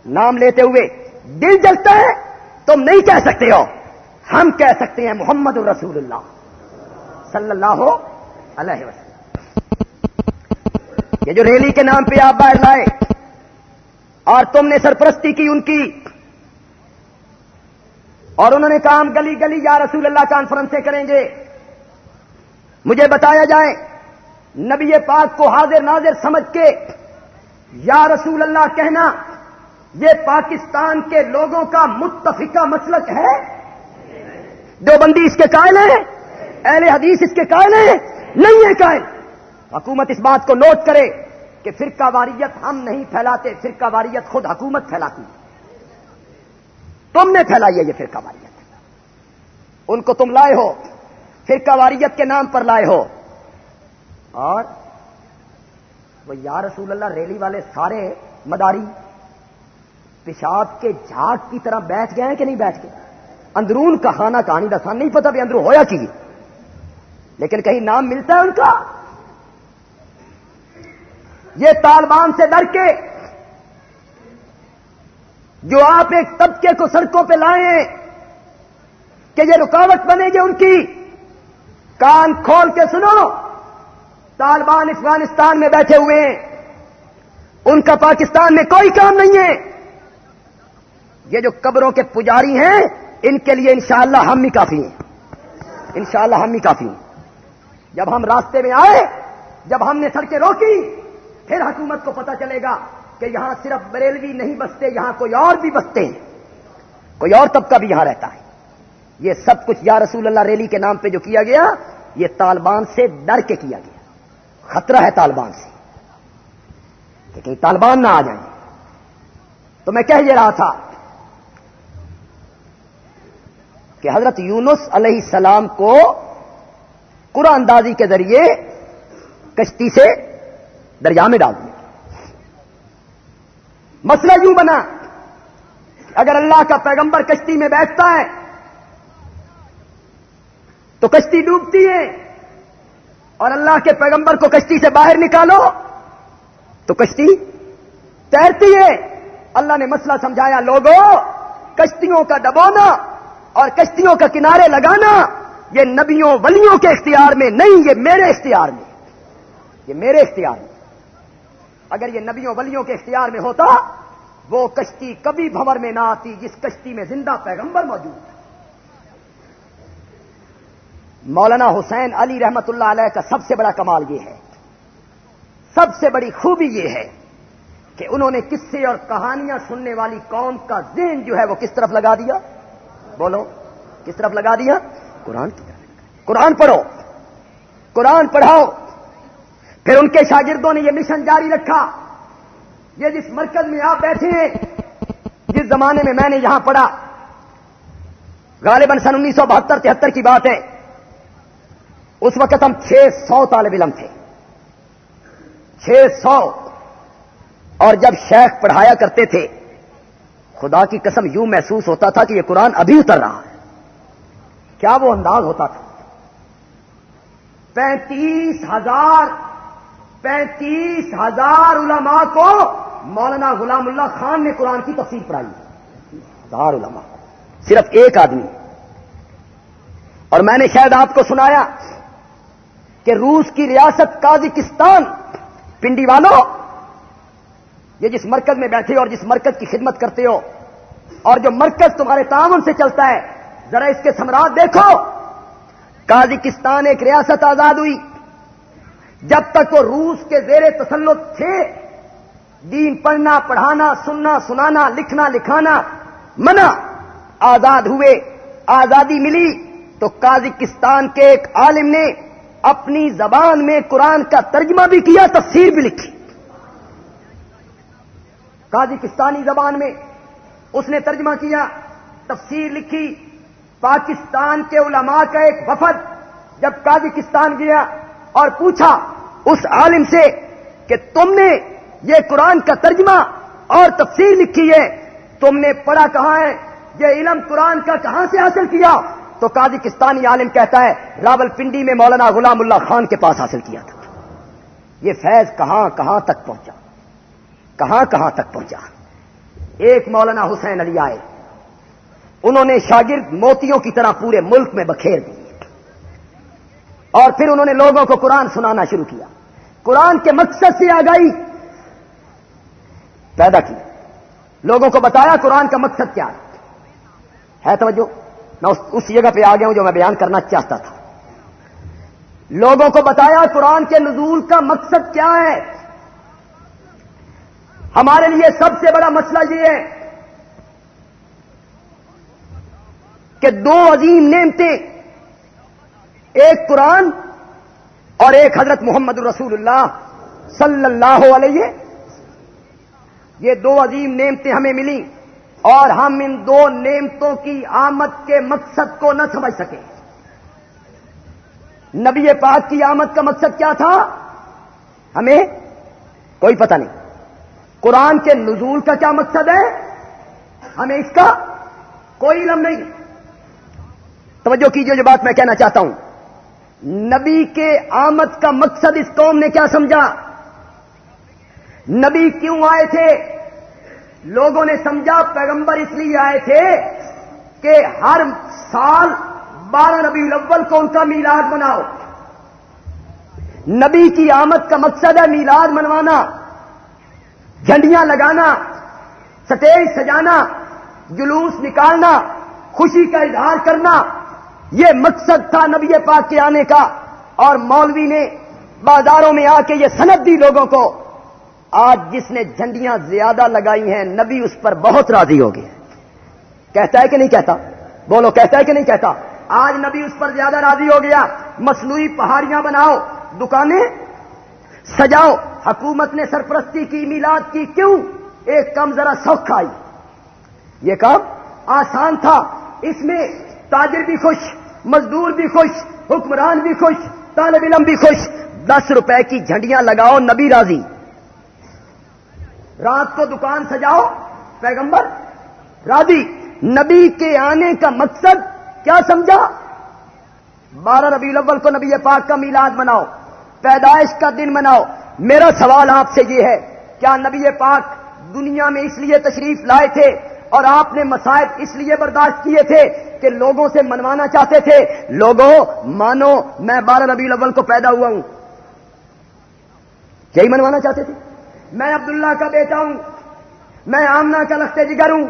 نام لیتے ہوئے دل جلتا ہے؟ تم نہیں کہہ سکتے ہو۔ ہم کہہ سکتے ہیں محمد الرسول اللہ۔ صلی اللہ علیہ وسلم۔ یہ جو ریلی کے نام پہ آپ باہر لائے اور تم نے سرپرستی کی ان کی اور انہوں نے کہا، ہم گلی گلی یا رسول اللہ کانفرنسیں کریں گے۔ مجھے بتایا جائے، نبی پاک کو حاضر ناظر سمجھ کے یا رسول اللہ کہنا، یہ پاکستان کے لوگوں کا متفقہ مسلک ہے۔ دو بندی اس کے قائل ہیں، اہل حدیث اس کے قائل ہیں، نہیں ہے قائل۔ حکومت اس بات کو نوٹ کرے کہ فرقہ واریت ہم نہیں پھیلاتے، فرقہ واریت خود حکومت پھیلاتی۔ ہے تم نے پھیلائی ہے یہ فرقہ واریت ان کو تم لائے ہو فرقہ واریت کے نام پر لائے ہو۔ اور وہ یا رسول اللہ ریلی والے سارے مداری پیشاب کے جھاگ کی طرح بیٹھ گئے ہیں کہ نہیں بیٹھ گئے؟ اندرون کا کہانی دسان نہیں پتا بھی اندرون ہویا کی۔ لیکن کہیں نام ملتا ہے ان کا؟ یہ طالبان سے ڈر کے جو آپ ایک طبقے کو سڑکوں پہ لائے ہیں کہ یہ رکاوٹ بنے گی ان کی۔ کان کھول کے سنو، طالبان افغانستان میں بیٹھے ہوئے ہیں۔ ان کا پاکستان میں کوئی کام نہیں ہے۔ یہ جو قبروں کے پجاری ہیں، ان کے لیے انشاءاللہ ہم ہی کافی ہیں۔ انشاءاللہ ہم ہی کافی ہیں۔ جب ہم راستے میں آئے، جب ہم نے سڑکیں روکی، پھر حکومت کو پتا چلے گا کہ یہاں صرف بریلوی نہیں بستے، یہاں کوئی اور بھی بستے ہیں۔ کوئی اور طبقہ بھی یہاں رہتا ہے۔ یہ سب کچھ یا رسول اللہ ریلی کے نام پہ جو کیا گیا، یہ طالبان سے ڈر کے کیا گیا۔ خطرہ ہے طالبان سے۔ کہ کہیں طالبان نہ آ جائیں۔ تو میں کہہ یہ رہا تھا کہ حضرت یونس علیہ السلام کو قرآن اندازی کے ذریعے کشتی سے دریا میں ڈال دیا۔ مسئلہ یوں بنا اگر اللہ کا پیغمبر کشتی میں بیٹھتا ہے تو کشتی ڈوبتی ہے اور اللہ کے پیغمبر کو کشتی سے باہر نکالو تو کشتی تیرتی ہے۔ اللہ نے مسئلہ سمجھایا لوگوں کشتیوں کا دبونا اور کشتیوں کا کنارے لگانا، یہ نبیوں ولیوں کے اختیار میں نہیں، یہ میرے اختیار میں۔ یہ میرے اختیار میں۔ اگر یہ نبیوں ولیوں کے اختیار میں ہوتا، وہ کشتی کبھی بھور میں نہ آتی جس کشتی میں زندہ پیغمبر موجود ہے۔ مولانا حسین علی رحمت اللہ علیہ کا سب سے بڑا کمال یہ ہے، سب سے بڑی خوبی یہ ہے کہ انہوں نے قصے اور کہانیاں سننے والی قوم کا ذہن جو ہے وہ کس طرف لگا دیا؟ بولو، کس طرف لگا دیا؟ قرآن کی طرف۔ قرآن پڑھو۔ قرآن پڑھاؤ۔ پھر ان کے شاگردوں نے یہ مشن جاری رکھا۔ یہ جس مرکز میں آپ بیٹھے ہیں، جس زمانے میں میں نے یہاں پڑھا، غالباً سن انیس سو بہتر تہتر کی بات ہے۔ اس وقت ہم چھ سو طالب علم تھے۔ چھ سو۔ اور جب شیخ پڑھایا کرتے تھے، خدا کی قسم یوں محسوس ہوتا تھا کہ یہ قرآن ابھی اتر رہا ہے۔ کیا وہ انداز ہوتا تھا؟ پینتیس ہزار پینتیس ہزار علماء کو مولانا غلام اللہ خان نے قرآن کی تفصیل پڑھائی. ہزار علماء. صرف ایک آدمی. اور میں نے شاید آپ کو سنایا کہ روس کی ریاست کازکستان پنڈی والوں یہ جس مرکز میں بیٹھے ہو اور جس مرکز کی خدمت کرتے ہو، اور جو مرکز تمہارے تعاون سے چلتا ہے، ذرا اس کے سمراٹ دیکھو۔ کازکستان ایک ریاست آزاد ہوئی۔ جب تک وہ روس کے زیر تسلط تھے، دین پڑھنا، پڑھانا، سننا، سنانا، لکھنا، لکھانا، منع، آزاد ہوئے، آزادی ملی، تو کازکستان کے ایک عالم نے اپنی زبان میں قرآن کا ترجمہ بھی کیا، تفسیر بھی لکھی۔ کازکستانی زبان میں اس نے ترجمہ کیا، تفسیر لکھی۔ پاکستان کے علماء کا ایک وفد جب کازکستان گیا اور پوچھا اس عالم سے کہ تم نے یہ قرآن کا ترجمہ اور تفسیر لکھی ہے۔ تم نے پڑھا کہاں ہے؟ یہ علم قرآن کا کہاں سے حاصل کیا؟ تو کازکستانی عالم کہتا ہے راول پنڈی میں مولانا غلام اللہ خان کے پاس حاصل کیا تھا۔ یہ فیض کہاں کہاں تک پہنچا؟ کہاں کہاں تک پہنچا؟ ایک مولانا حسین علی آئے۔ انہوں نے شاگرد موتیوں کی طرح پورے ملک میں بکھیر دی۔ اور پھر انہوں نے لوگوں کو قرآن سنانا شروع کیا۔ قرآن کے مقصد سے آگاہی پیدا کی۔ لوگوں کو بتایا قرآن کا مقصد کیا ہے۔ توجہ؟ میں اس جگہ پہ آ گیا ہوں جو میں بیان کرنا چاہتا تھا۔ لوگوں کو بتایا قرآن کے نزول کا مقصد کیا ہے۔ ہمارے لیے سب سے بڑا مسئلہ یہ ہے کہ دو عظیم نعمتیں ایک قرآن اور ایک حضرت محمد الرسول اللہ صلی اللہ علیہ۔ یہ دو عظیم نعمتیں ہمیں ملی اور ہم ان دو نعمتوں کی آمد کے مقصد کو نہ سمجھ سکے نبی پاک کی آمد کا مقصد کیا تھا؟ ہمیں کوئی پتہ نہیں۔ قرآن کے نزول کا کیا مقصد ہے؟ ہمیں اس کا کوئی علم نہیں۔ توجہ کیجیے جو بات میں کہنا چاہتا ہوں۔ نبی کے آمد کا مقصد اس قوم نے کیا سمجھا؟ نبی کیوں آئے تھے؟ لوگوں نے سمجھا، پیغمبر اس لیے آئے تھے کہ ہر سال بارہ نبی الاول کو ان کا میلاد مناؤ۔ نبی کی آمد کا مقصد ہے میلاد منوانا، جھنڈیاں لگانا سٹیج سجانا، جلوس نکالنا، خوشی کا اظہار کرنا۔ یہ مقصد تھا نبی پاک کے آنے کا اور مولوی نے بازاروں میں آ کے یہ سند دی لوگوں کو۔ آج جس نے جھنڈیاں زیادہ لگائی ہیں، نبی اس پر بہت راضی ہو گئے کہتا ہے کہ نہیں کہتا؟ بولو، کہتا ہے کہ نہیں کہتا؟ آج نبی اس پر زیادہ راضی ہو گیا۔ مصنوعی پہاڑیاں بناؤ، دکانیں سجاؤ۔ حکومت نے سرپرستی کی، میلاد کی، کیوں؟ ایک کم ذرا سوکھ آئی یہ کام آسان تھا۔ اس میں تاجر بھی خوش۔ مزدور بھی خوش، حکمران بھی خوش، طالب علم بھی خوش۔ دس روپے کی جھنڈیاں لگاؤ نبی راضی۔ رات کو دکان سجاؤ، پیغمبر۔ راضی، نبی کے آنے کا مقصد کیا سمجھا؟ بارہ ربی الاول کو نبی پاک کا میلاد مناؤ، پیدائش کا دن مناؤ۔ میرا سوال آپ سے یہ ہے، کیا نبی پاک دنیا میں اس لیے تشریف لائے تھے اور آپ نے مسائب اس لیے برداشت کیے تھے کہ لوگوں سے منوانا چاہتے تھے، لوگوں، مانو، میں بارہ ربی الاول کو پیدا ہوا ہوں۔ یہی منوانا چاہتے تھے۔ میں عبداللہ کا بیٹا ہوں، میں آمنا کا لختے جگر ہوں،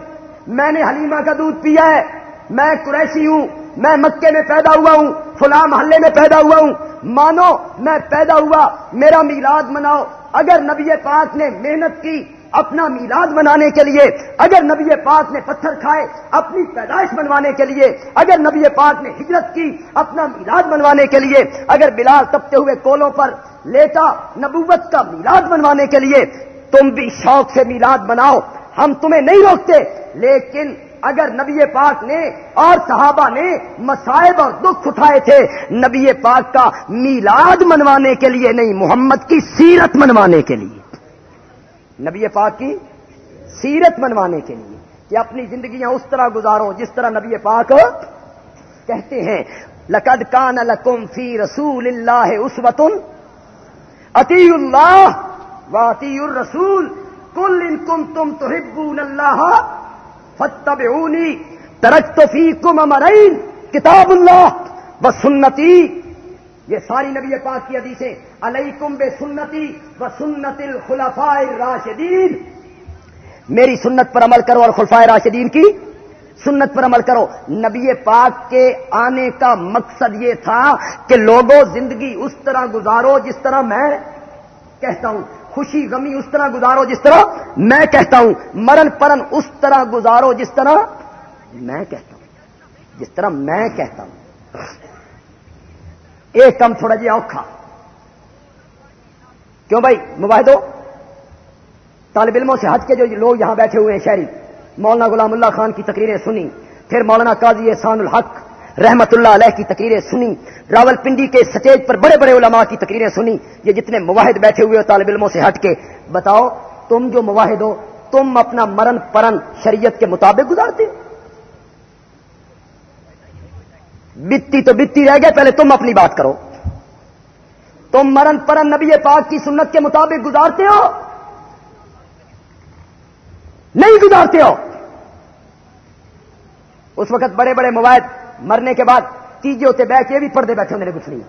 میں نے حلیمہ کا دودھ پیا ہے، میں قریشی ہوں، میں مکے میں پیدا ہوا ہوں، فلاں محلے میں پیدا ہوا ہوں۔ مانو، میں پیدا ہوا، میرا میلاد مناؤ۔ اگر نبی پاک نے محنت کی اپنا میلاد منانے کے لیے، اگر نبی پاک نے پتھر کھائے اپنی پیدائش بنوانے کے لیے، اگر نبی پاک نے ہجرت کی اپنا میلاد بنوانے کے لیے، اگر بلال تپتے ہوئے کولوں پر لیتا نبوت کا میلاد بنوانے کے لیے، تم بھی شوق سے میلاد بناؤ ہم تمہیں نہیں روکتے۔ لیکن اگر نبی پاک نے اور صحابہ نے مسائب اور دکھ اٹھائے تھے، نبی پاک کا میلاد منوانے کے لیے نہیں، محمد کی سیرت منوانے کے لیے۔ نبی پاک کی سیرت منوانے کے لیے کہ اپنی زندگیاں اس طرح گزارو جس طرح نبی پاک کہتے ہیں۔ لقد کان لکم فی رسول اللہ اس وطن عطی اللہ واطی الرسول کل ان کم تم تو ہبون اللہ فتب ترک تو فی کم امرین کتاب اللہ و سنتی یہ ساری نبی پاک کی حدیثیں، علیکم بے سنتی و سنت الخلفاء راشدین میری سنت پر عمل کرو اور خلفائے راشدین کی سنت پر عمل کرو۔ نبی پاک کے آنے کا مقصد یہ تھا کہ لوگوں زندگی اس طرح گزارو جس طرح میں کہتا ہوں۔ خوشی، غمی اس طرح گزارو جس طرح میں کہتا ہوں۔ مرن پرن اس طرح گزارو جس طرح میں کہتا ہوں۔ جس طرح میں کہتا ہوں۔ ایک کم تھوڑا جی اوکھا۔ کیوں بھائی؟ مباحدو طالب علموں سے ہٹ کے جو لوگ یہاں بیٹھے ہوئے ہیں شہری، مولانا غلام اللہ خان کی تقریریں سنی پھر مولانا قاضی احسان الحق رحمت اللہ علیہ کی تقریریں سنی راول پنڈی کے سٹیج پر بڑے بڑے علماء کی تقریریں سنی یہ جتنے مواحد بیٹھے ہوئے ہو طالب علموں سے ہٹ کے، بتاؤ تم جو مواحد ہو، تم اپنا مرن پرن شریعت کے مطابق گزارتے بتی تو بتی رہ گئے، پہلے تم اپنی بات کرو۔ تم مرن پرن نبی پاک کی سنت کے مطابق گزارتے ہو؟ نہیں گزارتے ہو۔ اس وقت بڑے بڑے موبائل مرنے کے بعد تیجے ہوتے بیٹھ، یہ بھی پردے بیٹھے میرے کچھ نہیں۔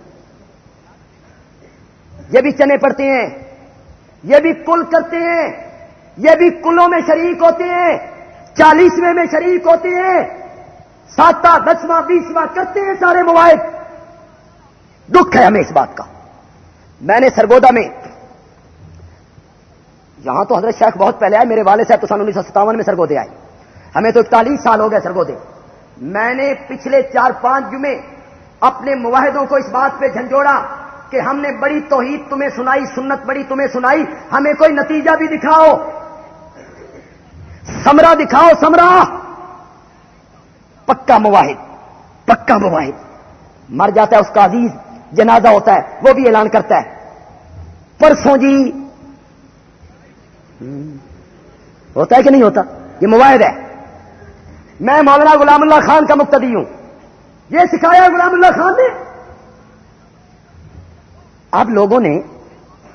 یہ بھی چنے پڑتے ہیں، یہ بھی کل کرتے ہیں، یہ بھی کلوں میں شریک ہوتے ہیں، چالیسویں میں شریک ہوتے ہیں۔ ساتواں دسواں بیسواں کرتے ہیں سارے موبائل دکھ ہے ہمیں اس بات کا۔ میں نے سرگودا میں یہاں تو حضرت شیخ بہت پہلے آئے، میرے والد صاحب تو سن انیس سو ستاون میں سرگودے آئے۔ ہمیں تو اکتالیس سال ہو گئے سرگودے۔ میں نے پچھلے چار پانچ جمعے اپنے معاہدوں کو اس بات پہ جھنجھوڑا کہ ہم نے بڑی توحید تمہیں سنائی، سنت بڑی تمہیں سنائی، ہمیں کوئی نتیجہ بھی دکھاؤ۔ سمرا دکھاؤ، سمرا۔ پکا مواحد پکا مواحد۔ مر جاتا ہے اس کا عزیز، جنازہ ہوتا ہے، وہ بھی اعلان کرتا ہے۔ پرسوں جی ہوتا ہے کہ نہیں ہوتا؟ یہ مواحد ہے۔ میں مولانا غلام اللہ خان کا مقتدی ہوں۔ یہ سکھایا غلام اللہ خان نے۔ اب لوگوں نے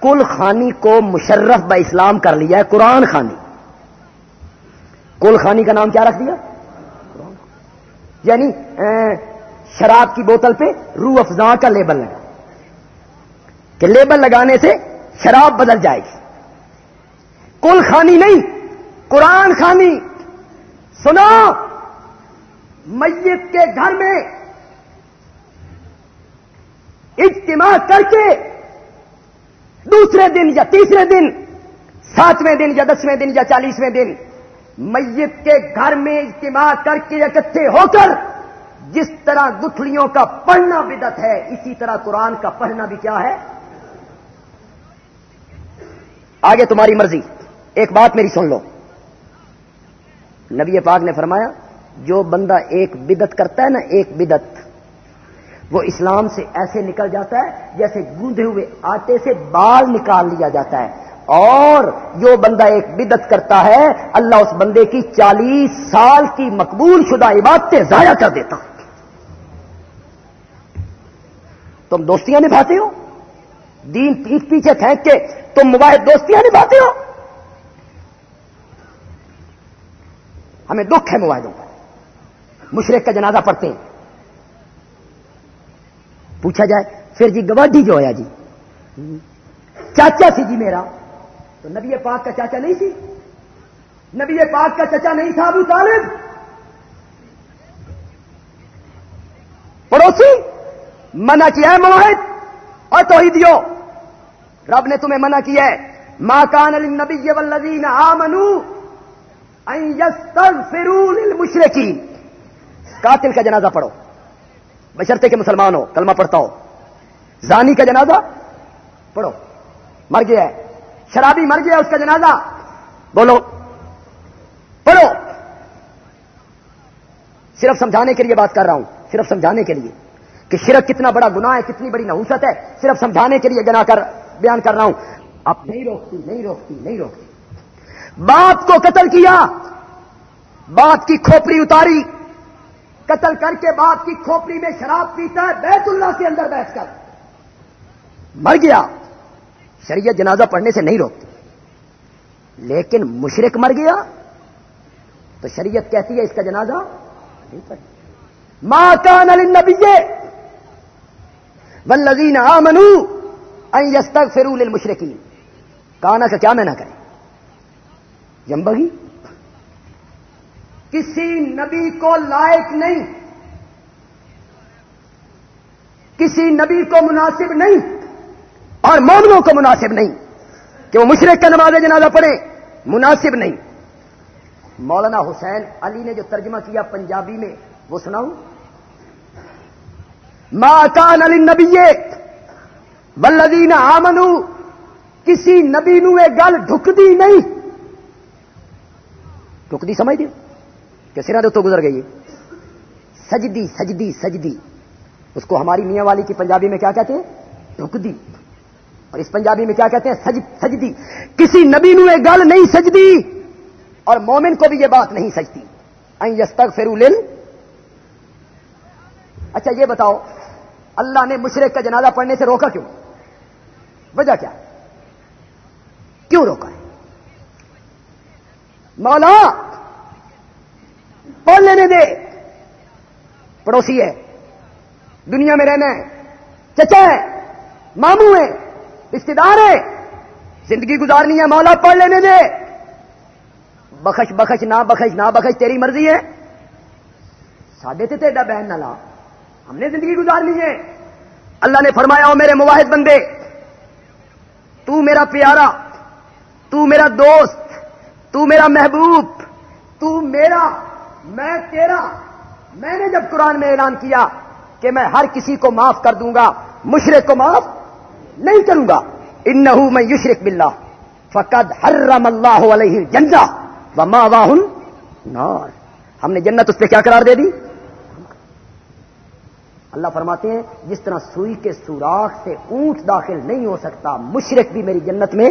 کل خانی کو مشرف ب اسلام کر لیا ہے، قرآن خانی۔ کل خانی کا نام کیا رکھ دیا؟ یعنی شراب کی بوتل پہ روح افزا کا لیبل لگا۔ کہ لیبل لگانے سے شراب بدل جائے گی۔ کل خانی نہیں، قرآن خانی۔ سنو، میت کے گھر میں اجتماع کر کے دوسرے دن یا تیسرے دن، ساتویں دن یا دسویں دن یا چالیسویں دن میت کے گھر میں اجتماع کر کے اکٹھے ہو کر جس طرح گٹھڑیوں کا پڑھنا بدت ہے، اسی طرح قرآن کا پڑھنا بھی کیا ہے؟ آگے تمہاری مرضی۔ ایک بات میری سن لو۔ نبی پاک نے فرمایا، جو بندہ ایک بدت کرتا ہے نا، ایک بدت وہ اسلام سے ایسے نکل جاتا ہے جیسے گوندے ہوئے آٹے سے بال نکال لیا جاتا ہے۔ اور جو بندہ ایک بدت کرتا ہے، اللہ اس بندے کی چالیس سال کی مقبول شدہ عبادتیں ضائع کر دیتا تم دوستیاں نبھاتے ہو؟ دین پیٹ پیچھے پھینک کے تم مباحد دوستیاں نبھاتے ہو؟ ہمیں دکھ ہے مباحدوں کا مشرق کا جنازہ پڑھتے ہیں۔ پوچھا جائے، پھر جی گواڈی جو ہے جی چاچا سی جی میرا۔ تو نبی پاک کا چاچا نہیں سی نبی پاک کا چچا نہیں تھا ابو طالب؟ پڑوسی، منع کیا ہے معاہد اور تو رب نے تمہیں منع کیا ہے۔ ماں کان علی نبی ولدین آمنو فرول مشرقی قاتل کا جنازہ پڑھو۔ بشرتے کے مسلمان ہو، کلمہ پڑھتا ہو۔ زانی کا جنازہ پڑھو۔ مر گیا ہے۔ شرابی مر گیا اس کا جنازہ۔ بولو۔ پڑھو۔ صرف سمجھانے کے لیے بات کر رہا ہوں۔ صرف سمجھانے کے لیے۔ کہ شرک کتنا بڑا گناہ ہے، کتنی بڑی نحوست ہے۔ صرف سمجھانے کے لیے گنا کر بیان کر رہا ہوں۔ اب نہیں روکتی نہیں روکتی نہیں روکتی۔ باپ کو قتل کیا۔ باپ کی کھوپڑی اتاری۔ قتل کر کے باپ کی کھوپڑی میں شراب پیتا ہے، بیت اللہ کے اندر بیٹھ کر۔ مر گیا۔ شریعت جنازہ پڑھنے سے نہیں روکتی۔ لیکن مشرق مر گیا تو شریعت کہتی ہے اس کا جنازہ نہیں پڑھ ماں کان نبی ولزین آ منو تک فرول مشرقی کانا کا کیا میں نہ کریں؟ جمبگی کسی نبی کو لائق نہیں۔ کسی نبی کو مناسب نہیں۔ اور مومنوں کو مناسب نہیں کہ وہ مشرق کا نماز جنازہ پڑھے مناسب نہیں۔ مولانا حسین علی نے جو ترجمہ کیا پنجابی میں، وہ سناؤں؟ ماں کان علی نبی بلدین آمنو کسی نبی نو یہ گل ڈھکتی نہیں۔ ٹکدی سمجھ دیو کہ سرا تو گزر گئی سجدی سجدی سجدی۔ اس کو ہماری میاں والی کی پنجابی میں کیا کہتے ہیں؟ ٹکدی اور اس پنجابی میں کیا کہتے ہیں؟ سج، سجدی۔ کسی نبی نو یہ گل نہیں سجدی، اور مومن کو بھی یہ بات نہیں سجتی یس تک فرو اچھا یہ بتاؤ، اللہ نے مشرق کا جنازہ پڑھنے سے روکا کیوں؟ وجہ کیا؟ کیوں روکا؟ ہے مولا، پڑھ لینے دے۔ پڑوسی ہے، دنیا میں رہنا ہے، چچا ہے، ماموں ہے رشتے دار ہے زندگی گزارنی ہے مولا، پڑھ لینے دے۔ بخش بخش، نہ بخش نہ بخش، تیری مرضی ہے۔ ساڈے تے تیڈا بہن نہ لا۔ ہم نے زندگی گزارنی ہے۔ اللہ نے فرمایا ہو میرے مواحد بندے، تو میرا پیارا، تو میرا دوست، تو میرا محبوب، تو میرا، میں تیرا۔ میں نے جب قرآن میں اعلان کیا کہ میں ہر کسی کو معاف کر دوں گا، مشرق کو معاف نہیں کروں گا۔ ان میں یشرق بلّہ فقد حرم اللہ علیہ جنجا و ماں واہن نار۔ ہم نے جنت اس پہ کیا قرار دے دی؟ اللہ فرماتے ہیں، جس طرح سوئی کے سوراخ سے اونٹ داخل نہیں ہو سکتا مشرق بھی میری جنت میں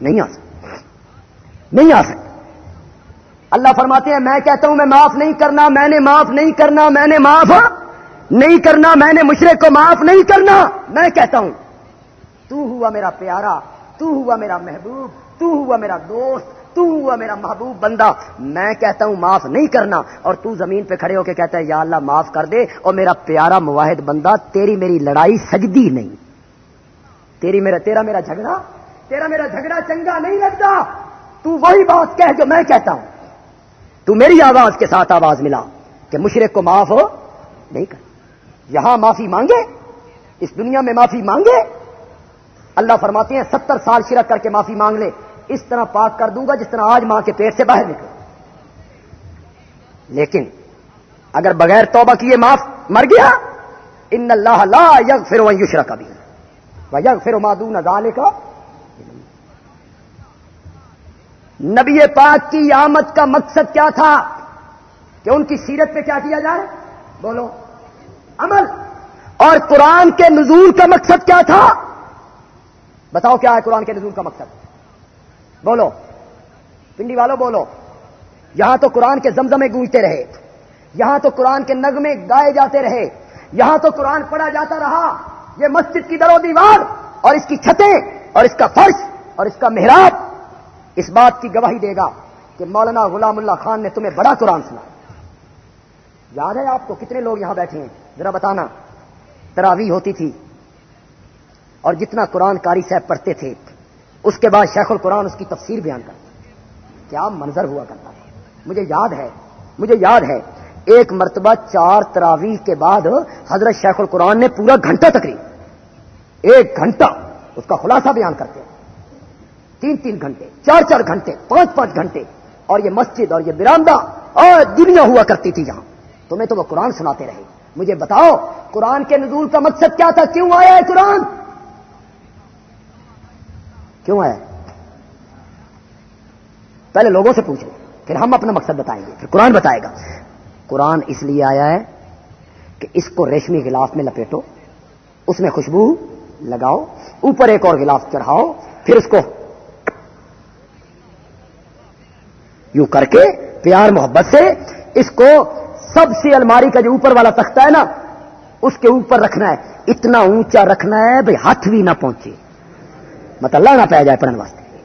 نہیں آ سکتا۔ نہیں آ سکتا۔ اللہ فرماتے ہیں، میں کہتا ہوں، میں معاف نہیں کرنا، میں نے معاف نہیں کرنا، میں نے معاف نہیں کرنا میں نے مشرق کو معاف نہیں کرنا میں کہتا ہوں، تو ہوا میرا پیارا، تو ہوا میرا محبوب، تو ہوا میرا دوست، تو ہوا میرا محبوب بندہ، میں کہتا ہوں معاف نہیں کرنا۔ اور تو زمین پہ کھڑے ہو کے کہتا ہے، یا اللہ معاف کر دے، اور میرا پیارا مواحد بندہ، تیری میری لڑائی سجدی نہیں۔ تیری میرا، تیرا میرا جھگڑا، تیرا میرا جھگڑا چنگا نہیں لگتا۔ تو وہی بات کہہ جو میں کہتا ہوں۔ تو میری آواز کے ساتھ آواز ملا کہ مشرق کو معاف ہو، نہیں کر یہاں معافی مانگے؟ اس دنیا میں معافی مانگے؟ اللہ فرماتے ہیں، ستر سال شرک کر کے معافی مانگ لے۔ اس طرح پاک کر دوں گا جس طرح آج ماں کے پیٹ سے باہر نکلے لیکن اگر بغیر توبہ کیے معاف مر گیا، ان اللہ لا یگ پھر وہ یوشرا کا بھی یگ پھر مادون ازالے کا نبی پاک کی آمد کا مقصد کیا تھا؟ کہ ان کی سیرت پہ کیا کیا جائے بولو۔ عمل۔ اور قرآن کے نزول کا مقصد کیا تھا؟ بتاؤ کیا ہے قرآن کے نزول کا مقصد؟ بولو۔ پنڈی والو، بولو۔ یہاں تو قرآن کے زمزمے گونجتے رہے۔ یہاں تو قرآن کے نغمے گائے جاتے رہے۔ یہاں تو قرآن پڑھا جاتا رہا۔ یہ مسجد کی درو دیوار اور اس کی چھتیں اور اس کا فرش اور اس کا محراب اس بات کی گواہی دے گا کہ مولانا غلام اللہ خان نے تمہیں بڑا قرآن سنا۔ یاد ہے آپ کو کتنے لوگ یہاں بیٹھے ہیں؟ ذرا بتانا تراوی ہوتی تھی اور جتنا قرآن کاری صاحب پڑھتے تھے، اس کے بعد شیخ القرآن اس کی تفسیر بیان کرتے کیا منظر ہوا کرتا ہے مجھے یاد ہے، مجھے یاد ہے، ایک مرتبہ چار تراویح کے بعد حضرت شیخ القرآن نے پورا گھنٹہ تقریب ایک گھنٹہ اس کا خلاصہ بیان کرتے ہیں۔ تین تین گھنٹے، چار چار گھنٹے، پانچ پانچ گھنٹے، اور یہ مسجد اور یہ برامدہ اور دنیا ہوا کرتی تھی یہاں تمہیں تو وہ قرآن سناتے رہے۔ مجھے بتاؤ، قرآن کے نزول کا مقصد کیا تھا؟ کیوں آیا ہے قرآن؟ کیوں آیا؟ پہلے لوگوں سے پوچھو، پھر ہم اپنا مقصد بتائیں گے، پھر قرآن بتائے گا۔ قرآن اس لیے آیا ہے کہ اس کو ریشمی غلاف میں لپیٹو، اس میں خوشبو لگاؤ، اوپر ایک اور غلاف چڑھاؤ، پھر اس کو یوں کر کے پیار محبت سے اس کو سب سے الماری کا جو اوپر والا تختہ ہے نا، اس کے اوپر رکھنا ہے۔ اتنا اونچا رکھنا ہے بھائی ہاتھ بھی نہ پہنچے۔ مطلب اللہ نہ پایا جائے پڑھنے واسطے۔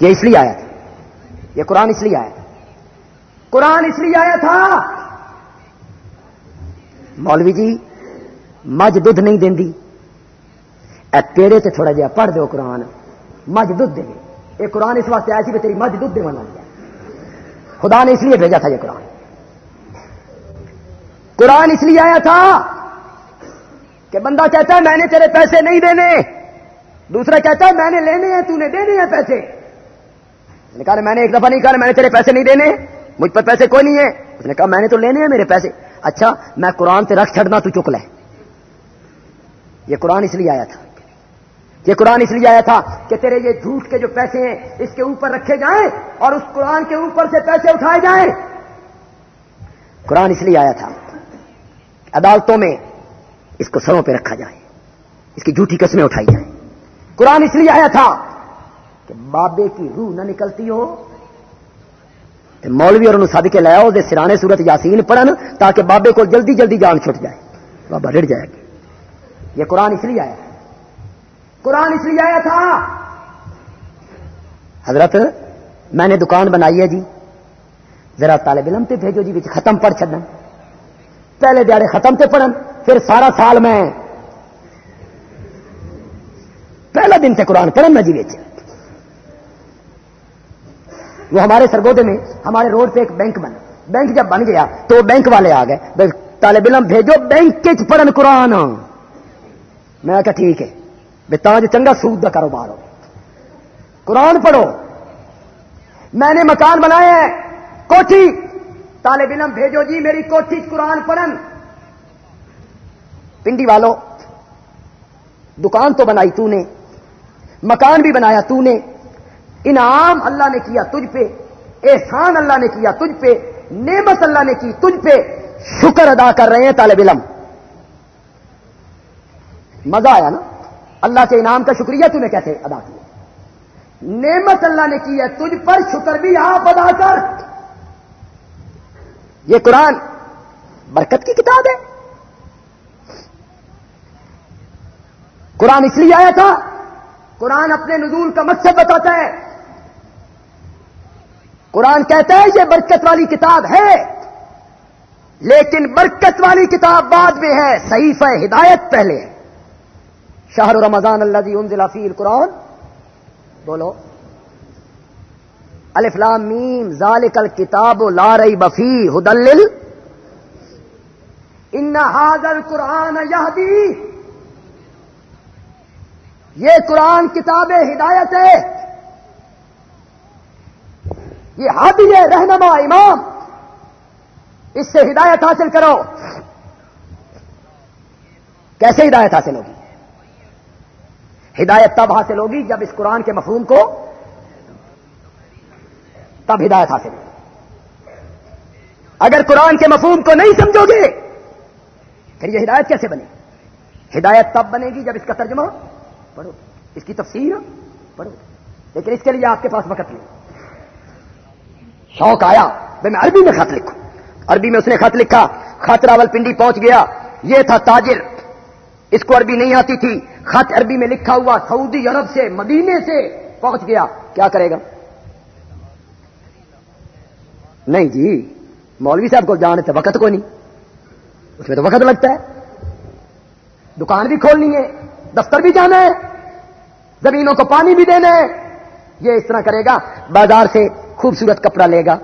یہ اس لیے آیا تھا۔ یہ قرآن اس لیے آیا تھا۔ قرآن اس لیے آیا تھا۔ مولوی جی مجھ دھد نہیں دینی۔ اے پیڑے تے تھوڑا جہا پڑھ دو قرآن۔ مجھ دھد دے۔ یہ قرآن اس واسطے آیا سی تیری مجھ دھد دے گیا خدا نے اس لیے بھیجا تھا یہ قرآن۔ قرآن اس لیے آیا تھا کہ بندہ کہتا ہے میں نے تیرے پیسے نہیں دینے۔ دوسرا کہتا ہے میں نے لینے ہیں، تو نے دینے ہیں پیسے۔ کہا، میں نے ایک دفعہ نہیں کہا، میں نے تیرے پیسے نہیں دینے۔ مجھ پر پیسے کوئی نہیں ہے۔ اس نے کہا، میں نے تو لینے ہیں میرے پیسے۔ اچھا میں قرآن سے رکھ چھڑنا تو چک لے۔ یہ قرآن اس لیے آیا تھا۔ یہ قرآن اس لیے آیا تھا کہ تیرے یہ جھوٹ کے جو پیسے ہیں، اس کے اوپر رکھے جائیں اور اس قرآن کے اوپر سے پیسے اٹھائے جائیں۔ قرآن اس لیے آیا تھا۔ عدالتوں میں اس کو سروں پہ رکھا جائے، اس کی جھوٹی قسمیں اٹھائی جائیں۔ قرآن اس لیے آیا تھا کہ بابے کی روح نہ نکلتی ہو تو مولوی اور انہوں سد کے لایا دے سرانے صورت یاسین پڑھن تاکہ بابے کو جلدی جلدی جان چھٹ جائے۔ بابا رڑ جائے گا یہ قرآن اس لیے آیا۔ قرآن اس لیے آیا تھا۔ حضرت، میں نے دکان بنائی ہے جی۔ ذرا طالب علم پہ بھیجو جی ختم پڑھ چڈن پہلے دیہڑے ختم تے پڑھن، پھر سارا سال میں پہلا دن سے قرآن پڑھن نہ جی وہ ہمارے سرگودے میں، ہمارے روڈ پہ ایک بینک بنا۔ بینک جب بن گیا تو بینک والے آ گئے طالب علم بھیجو بینک پڑھن قرآن۔ میں کہا ٹھیک ہے بے تاج چنگا سود کا کاروبار ہو۔ قرآن پڑھو۔ میں نے مکان بنایا ہے، کوٹھی۔ طالب علم بھیجو جی میری کوٹھی قرآن پڑھن۔ پنڈی والوں دکان تو بنائی تو نے، مکان بھی بنایا تو نے۔ انعام اللہ نے کیا تجھ پہ، احسان اللہ نے کیا تجھ پہ، نعمت اللہ نے کی تجھ پہ۔ شکر ادا کر رہے ہیں طالب علم۔ مزہ آیا نا؟ اللہ کے انعام کا شکریہ تو نے کیسے ادا کیا؟ نعمت اللہ نے کی ہے تجھ پر، شکر بھی آپ ادا کر۔ یہ قرآن برکت کی کتاب ہے۔ قرآن اس لیے آیا تھا، قرآن اپنے نزول کا مقصد بتاتا ہے۔ قرآن کہتا ہے، یہ برکت والی کتاب ہے، لیکن برکت والی کتاب بعد میں ہے صحیح ہدایت پہلے ہے۔ شاہ رمضان اللہ جی ان ضلع قرآن بولو۔ الفلام میم، ذالک الکتاب لا رہی بفی ہدل ان حاضر قرآن یہدی۔ یہ قرآن کتاب ہدایت ہے۔ یہ ہادی ہے رہنما امام۔ اس سے ہدایت حاصل کرو۔ کیسے ہدایت حاصل ہوگی؟ ہدایت تب حاصل ہوگی جب اس قرآن کے مفہوم کو تب ہدایت حاصل ہوگی۔ اگر قرآن کے مفہوم کو نہیں سمجھو گے، پھر یہ ہدایت کیسے بنے ہدایت تب بنے گی جب اس کا ترجمہ پڑھو۔ اس کی تفسیر پڑھو۔ لیکن اس کے لیے آپ کے پاس وقت نہیں۔ شوق آیا۔ میں عربی میں خط لکھوں عربی میں اس نے خط لکھا۔ خط راول پنڈی پہنچ گیا۔ یہ تھا تاجر۔ اس کو عربی نہیں آتی تھی۔ خط عربی میں لکھا ہوا سعودی عرب سے، مدینے سے پہنچ گیا۔ کیا کرے گا؟ نہیں جی مولوی صاحب کو جانے تو وقت کو نہیں۔ اس میں تو وقت لگتا ہے۔ دکان بھی کھولنی ہے، دفتر بھی جانا ہے، زمینوں کو پانی بھی دینا ہے۔ یہ اس طرح کرے گا، بازار سے خوبصورت کپڑا لے گا،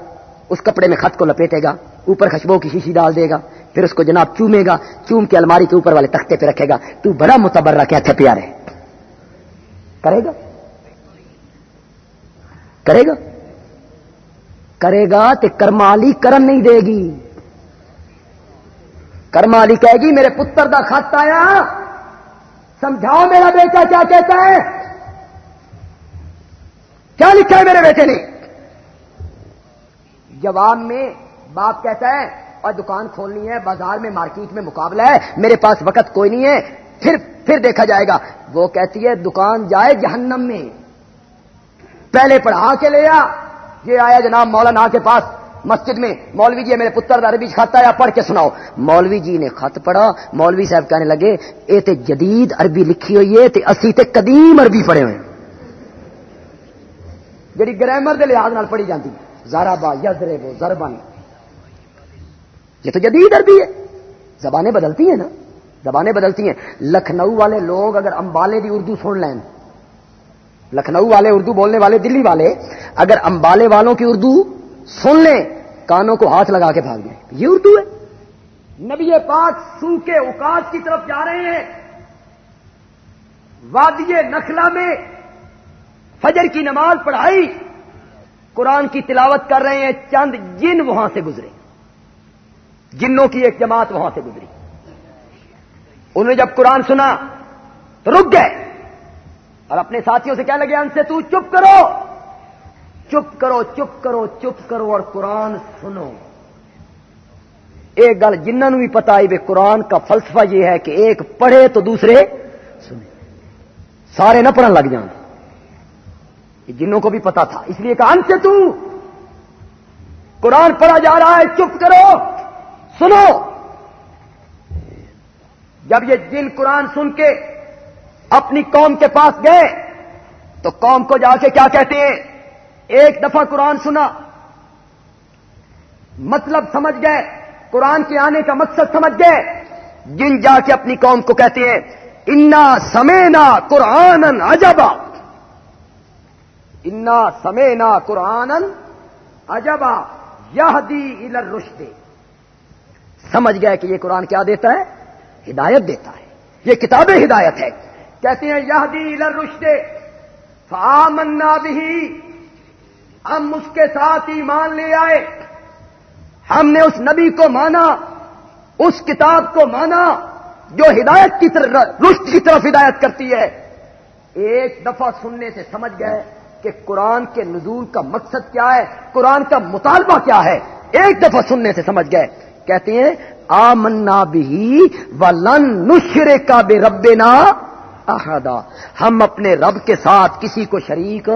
اس کپڑے میں خط کو لپیٹے گا، اوپر خشبو کی شیشی ڈال دے گا، پھر اس کو جناب چومے گا، چوم کے الماری کے اوپر والے تختے پہ رکھے گا۔ تو بڑا متبر کیا تھے پیارے کرے گا؟ کرے گا؟ کرے گا تو کرمالی کرن نہیں دے گی۔ کرمالی کہے گی، میرے پتر دا خط آیا۔ سمجھاؤ میرا بیٹا کیا کہتا ہے۔ کیا لکھا ہے میرے بیٹے نے؟ جواب میں باپ کہتا ہے، اور دکان کھولنی ہے، بازار میں مارکیٹ میں مقابلہ ہے، میرے پاس وقت کوئی نہیں ہے، پھر پھر دیکھا جائے گا۔ وہ کہتی ہے، دکان جائے جہنم میں۔ پہلے پڑھا کے لیا یہ آیا جناب مولانا کے پاس مسجد میں، مولوی جی میرے پتر عربی کھاتا ہے پڑھ کے سناؤ۔ مولوی جی نے خط پڑھا، مولوی صاحب کہنے لگے، اے تے جدید عربی لکھی ہوئی ہے، تے اسی تے قدیم عربی پڑھے ہوئے جی گرامر کے لحاظ پڑھی جاتی زارا با یزرے وہ زربن یہ تو جدید عربی ہے۔ زبانیں بدلتی ہیں نا۔ زبانیں بدلتی ہیں۔ لکھنؤ والے لوگ اگر امبالے دی اردو سن لیں لکھنؤ والے، اردو بولنے والے، دلی والے، اگر امبالے والوں کی اردو سن لیں، کانوں کو ہاتھ لگا کے بھاگ جائیں۔ یہ اردو ہے۔ نبی پاک سو کے کی طرف جا رہے ہیں۔ وادی نخلا میں فجر کی نماز پڑھائی، قرآن کی تلاوت کر رہے ہیں۔ چند جن وہاں سے گزرے۔ جنوں کی ایک جماعت وہاں سے گزری۔ انہوں نے جب قرآن سنا تو رک گئے۔ اور اپنے ساتھیوں سے کیا لگے، ان سے تو چپ کرو! چپ کرو چپ کرو چپ کرو اور قرآن سنو۔ ایک گل جنہوں بھی پتا آئی بے قرآن کا فلسفہ یہ ہے کہ ایک پڑھے تو دوسرے سنے سارے نہ پڑھن لگ جان۔ جنوں کو بھی پتا تھا۔ اس لیے کہ ان سے تو قرآن پڑھا جا رہا ہے، چپ کرو، سنو۔ جب یہ جن قرآن سن کے اپنی قوم کے پاس گئے تو قوم کو جا کے کیا کہتے ہیں؟ ایک دفعہ قرآن سنا۔ مطلب سمجھ گئے۔ قرآن کے آنے کا مقصد سمجھ گئے۔ جن جا کے اپنی قوم کو کہتے ہیں، انا سمینا قرآن عجبا انا سمینا قرآن عجبا۔ یہ دی رشتے سمجھ گئے کہ یہ قرآن کیا دیتا ہے؟ ہدایت دیتا ہے۔ یہ کتاب ہدایت ہے۔ کہتے ہیں یہ دی رشتے فامنا بھی ہم اس کے ساتھ ایمان لے آئے۔ ہم نے اس نبی کو مانا، اس کتاب کو مانا، جو ہدایت کی طرف رشت کی طرف ہدایت کرتی ہے۔ ایک دفعہ سننے سے سمجھ گئے کہ قرآن کے نزول کا مقصد کیا ہے، قرآن کا مطالبہ کیا ہے۔ ایک دفعہ سننے سے سمجھ گئے۔ کہتے ہیں آ منا بھی و لن نشرے کا بے رب نا ہم اپنے رب کے ساتھ کسی کو شریک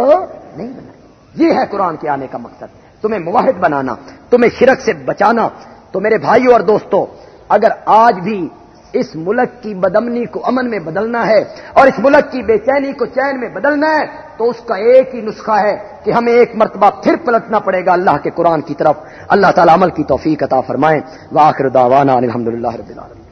نہیں بنائے۔ یہ ہے قرآن کے آنے کا مقصد۔ تمہیں مواحد بنانا، تمہیں شرک سے بچانا۔ تو میرے بھائیوں اور دوستوں اگر آج بھی اس ملک کی بدمنی کو امن میں بدلنا ہے اور اس ملک کی بے چینی کو چین میں بدلنا ہے، تو اس کا ایک ہی نسخہ ہے کہ ہمیں ایک مرتبہ پھر پلٹنا پڑے گا۔ اللہ کے قرآن کی طرف، اللہ تعالی عمل کی توفیق عطا فرمائیں واخر دعوانا الحمد للہ رب العالمین۔